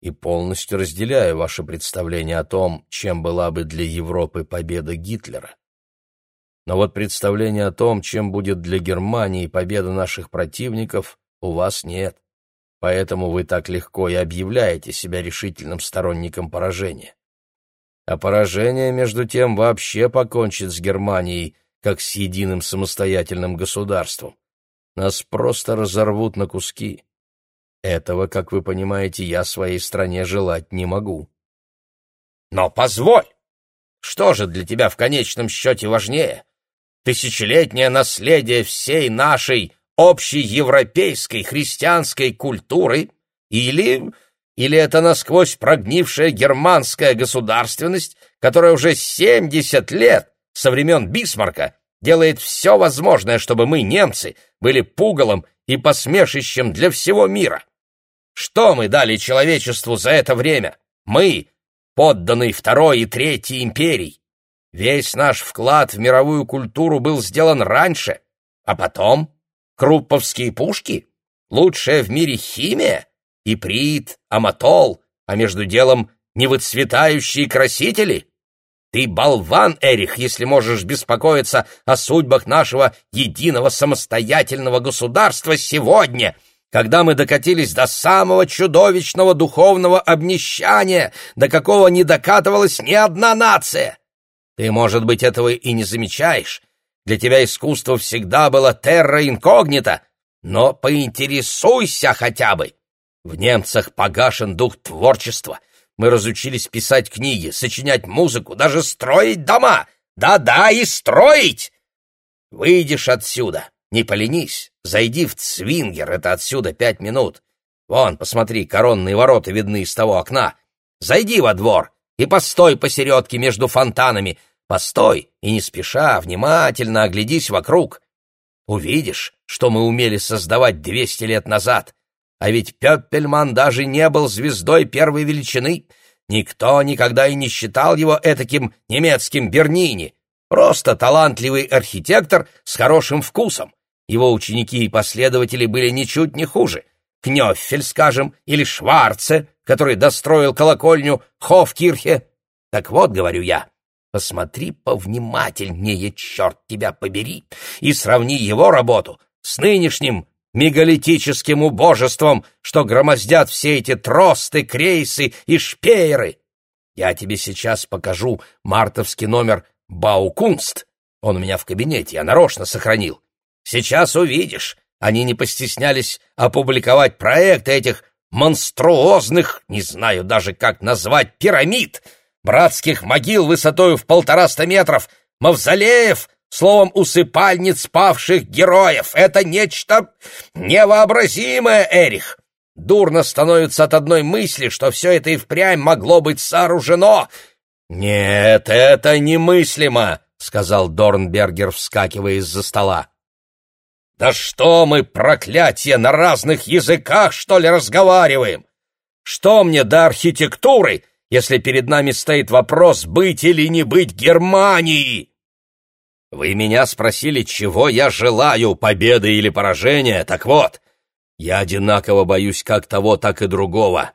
Speaker 1: и полностью разделяю ваше представление о том, чем была бы для Европы победа Гитлера. Но вот представление о том, чем будет для Германии победа наших противников, у вас нет. Поэтому вы так легко и объявляете себя решительным сторонником поражения а поражение, между тем, вообще покончит с Германией, как с единым самостоятельным государством. Нас просто разорвут на куски. Этого, как вы понимаете, я своей стране желать не могу.
Speaker 2: Но позволь! Что же для тебя в конечном счете важнее? Тысячелетнее наследие всей нашей общей европейской христианской культуры или или это насквозь прогнившая германская государственность, которая уже 70 лет, со времен Бисмарка, делает все возможное, чтобы мы, немцы, были пугалом и посмешищем для всего мира? Что мы дали человечеству за это время? Мы, подданные Второй и Третьей империй. Весь наш вклад в мировую культуру был сделан раньше, а потом крупповские пушки, лучшая в мире химия — иприт, аматол, а между делом невыцветающие красители? Ты болван, Эрих, если можешь беспокоиться о судьбах нашего единого самостоятельного государства сегодня, когда мы докатились до самого чудовищного духовного обнищания, до какого не докатывалась ни одна нация. Ты, может быть, этого и не замечаешь. Для тебя искусство всегда было терра инкогнито, но поинтересуйся хотя бы. В немцах погашен дух творчества. Мы разучились писать книги, сочинять музыку, даже строить дома. Да-да, и строить! Выйдешь отсюда, не поленись, зайди в Цвингер, это отсюда пять минут. Вон, посмотри, коронные ворота видны из того окна. Зайди во двор и постой посередке между фонтанами. Постой и не спеша, внимательно оглядись вокруг. Увидишь, что мы умели создавать двести лет назад — а ведь Пеппельман даже не был звездой первой величины. Никто никогда и не считал его этаким немецким Бернини. Просто талантливый архитектор с хорошим вкусом. Его ученики и последователи были ничуть не хуже. Кнёфель, скажем, или Шварце, который достроил колокольню Хофкирхе. Так вот, говорю я, посмотри повнимательнее, черт тебя побери, и сравни его работу с нынешним мегалитическим убожеством, что громоздят все эти тросты, крейсы и шпееры. Я тебе сейчас покажу мартовский номер «Баукунст». Он у меня в кабинете, я нарочно сохранил. Сейчас увидишь. Они не постеснялись опубликовать проекты этих монструозных, не знаю даже как назвать, пирамид, братских могил высотою в полтораста метров, мавзолеев, словом, усыпальниц павших героев. Это нечто невообразимое, Эрих. Дурно становится от одной мысли, что все это и впрямь могло быть сооружено. «Нет, это немыслимо», — сказал Дорнбергер, вскакивая из-за стола. «Да что мы, проклятие, на разных языках, что ли, разговариваем? Что мне до архитектуры, если перед нами стоит вопрос, быть или не быть Германией?» Вы меня спросили, чего я желаю, победы или поражения? Так вот, я одинаково боюсь как того, так и другого,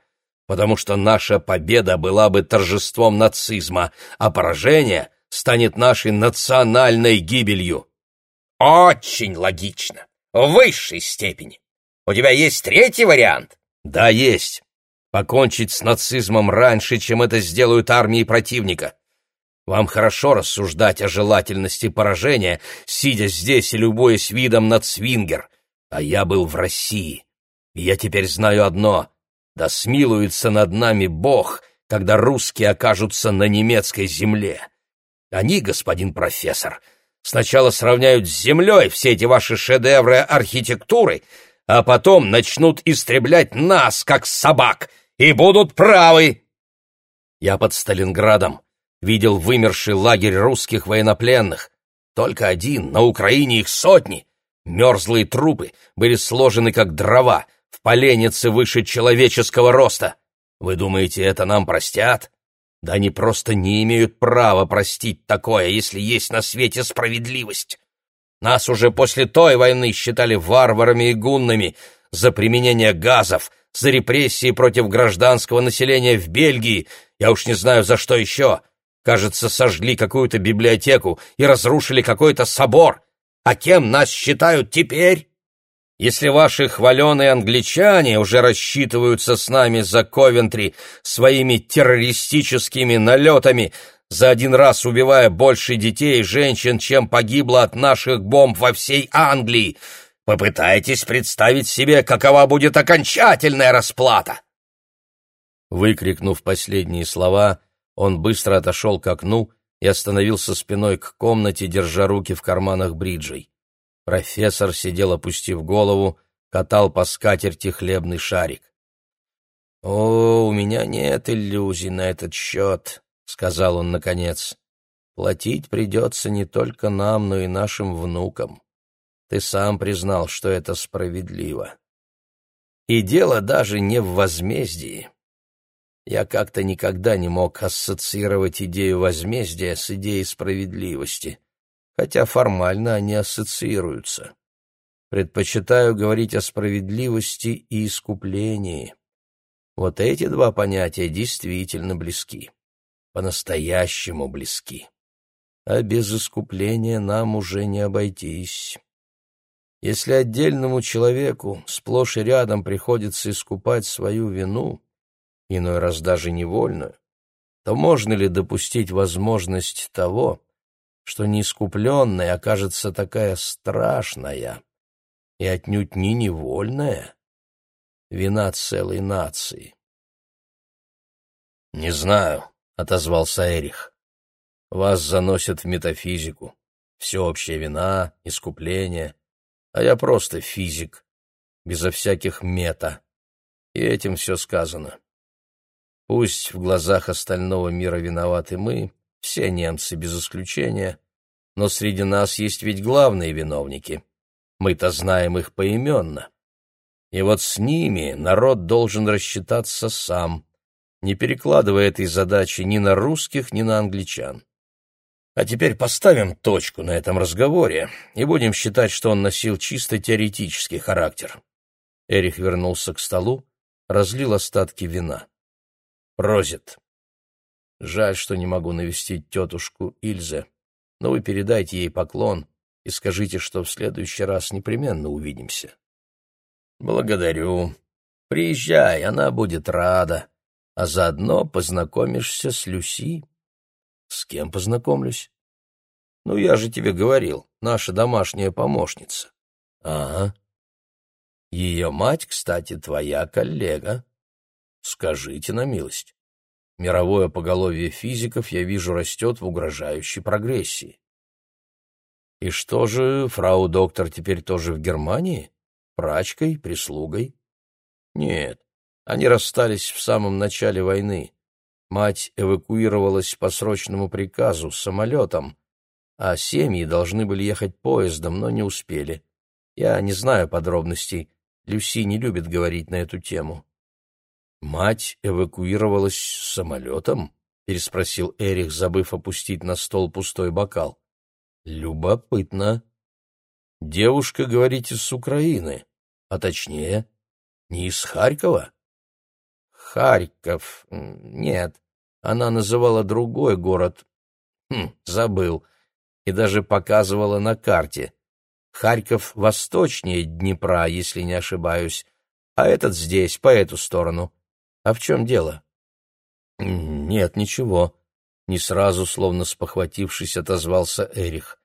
Speaker 2: потому что наша победа была бы торжеством нацизма, а поражение станет нашей национальной гибелью. Очень логично. В высшей степени. У тебя есть третий вариант? Да, есть. Покончить с нацизмом раньше, чем это сделают армии противника. Вам хорошо рассуждать о желательности поражения, сидя здесь и любуясь видом на Цвингер. А я был в России. И я теперь знаю одно — да смилуется над нами Бог, когда русские окажутся на немецкой земле. Они, господин профессор, сначала сравняют с землей все эти ваши шедевры архитектуры, а потом начнут истреблять нас, как собак, и будут правы. Я под Сталинградом видел вымерший лагерь русских военнопленных. Только один, на Украине их сотни. Мерзлые трупы были сложены как дрова, в поленнице выше человеческого роста. Вы думаете, это нам простят? Да они просто не имеют права простить такое, если есть на свете справедливость. Нас уже после той войны считали варварами и гуннами за применение газов, за репрессии против гражданского населения в Бельгии, я уж не знаю за что еще. Кажется, сожгли какую-то библиотеку и разрушили какой-то собор. А кем нас считают теперь? Если ваши хваленые англичане уже рассчитываются с нами за Ковентри своими террористическими налетами, за один раз убивая больше детей и женщин, чем погибло от наших бомб во всей Англии, попытайтесь представить себе, какова будет окончательная расплата. Выкрикнув последние слова, он быстро отошел к окну и остановился спиной к комнате, держа руки в карманах бриджей. Профессор сидел, опустив голову, катал по скатерти хлебный шарик. «О, у меня нет иллюзий на этот счет», — сказал он наконец. «Платить придется не только нам, но и нашим внукам. Ты сам признал, что это справедливо. И дело даже не в возмездии. Я как-то никогда не мог ассоциировать идею возмездия с идеей справедливости, хотя формально они ассоциируются. Предпочитаю говорить о справедливости и искуплении. Вот эти два понятия действительно близки, по-настоящему близки. А без искупления нам уже не обойтись. Если отдельному человеку сплошь и рядом приходится искупать свою вину, иной раз даже невольную, то можно ли допустить возможность того, что неискупленная окажется такая страшная и отнюдь не невольная вина целой нации? «Не знаю», — отозвался Эрих. «Вас заносят в метафизику, всеобщая вина, искупление, а я просто физик, безо всяких мета, и этим все сказано». Пусть в глазах остального мира виноваты мы, все немцы без исключения, но среди нас есть ведь главные виновники. Мы-то знаем их поименно. И вот с ними народ должен рассчитаться сам,
Speaker 1: не перекладывая этой задачи ни на русских, ни на англичан. А теперь поставим точку на этом разговоре и будем считать, что он носил чисто теоретический характер. Эрих вернулся к столу, разлил остатки вина. Прозит. Жаль, что не могу навестить тетушку Ильзе, но вы передайте ей поклон и скажите, что в следующий раз непременно увидимся. Благодарю. Приезжай, она будет рада, а заодно познакомишься с Люси. С кем познакомлюсь? Ну, я же тебе говорил, наша домашняя помощница. Ага. Ее мать, кстати, твоя коллега. Скажите на милость. Мировое поголовье физиков, я вижу, растет в угрожающей прогрессии. И что же, фрау-доктор теперь тоже в Германии? Прачкой, прислугой? Нет, они расстались в самом начале войны. Мать эвакуировалась по срочному приказу самолетом, а семьи должны были ехать поездом, но не успели. Я не знаю подробностей. Люси не любит говорить на эту тему. «Мать эвакуировалась самолетом?» — переспросил Эрих, забыв опустить на стол пустой бокал. «Любопытно. Девушка, говорите, с Украины, а точнее, не из Харькова?» Харьков. Нет, она называла другой город. Хм, забыл. И даже показывала на карте. Харьков восточнее Днепра, если не ошибаюсь, а этот здесь, по эту сторону. А в чем дело? Нет, ничего. Не сразу, словно спохватившись, отозвался Эрих.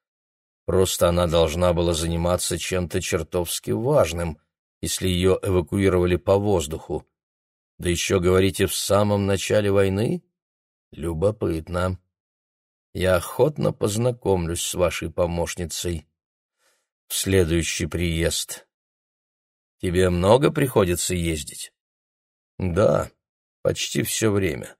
Speaker 1: Просто она должна была заниматься чем-то чертовски важным, если ее эвакуировали по воздуху. Да еще, говорите, в самом начале войны? Любопытно. Я охотно познакомлюсь с вашей помощницей в следующий приезд. Тебе много приходится ездить? Да, почти все время.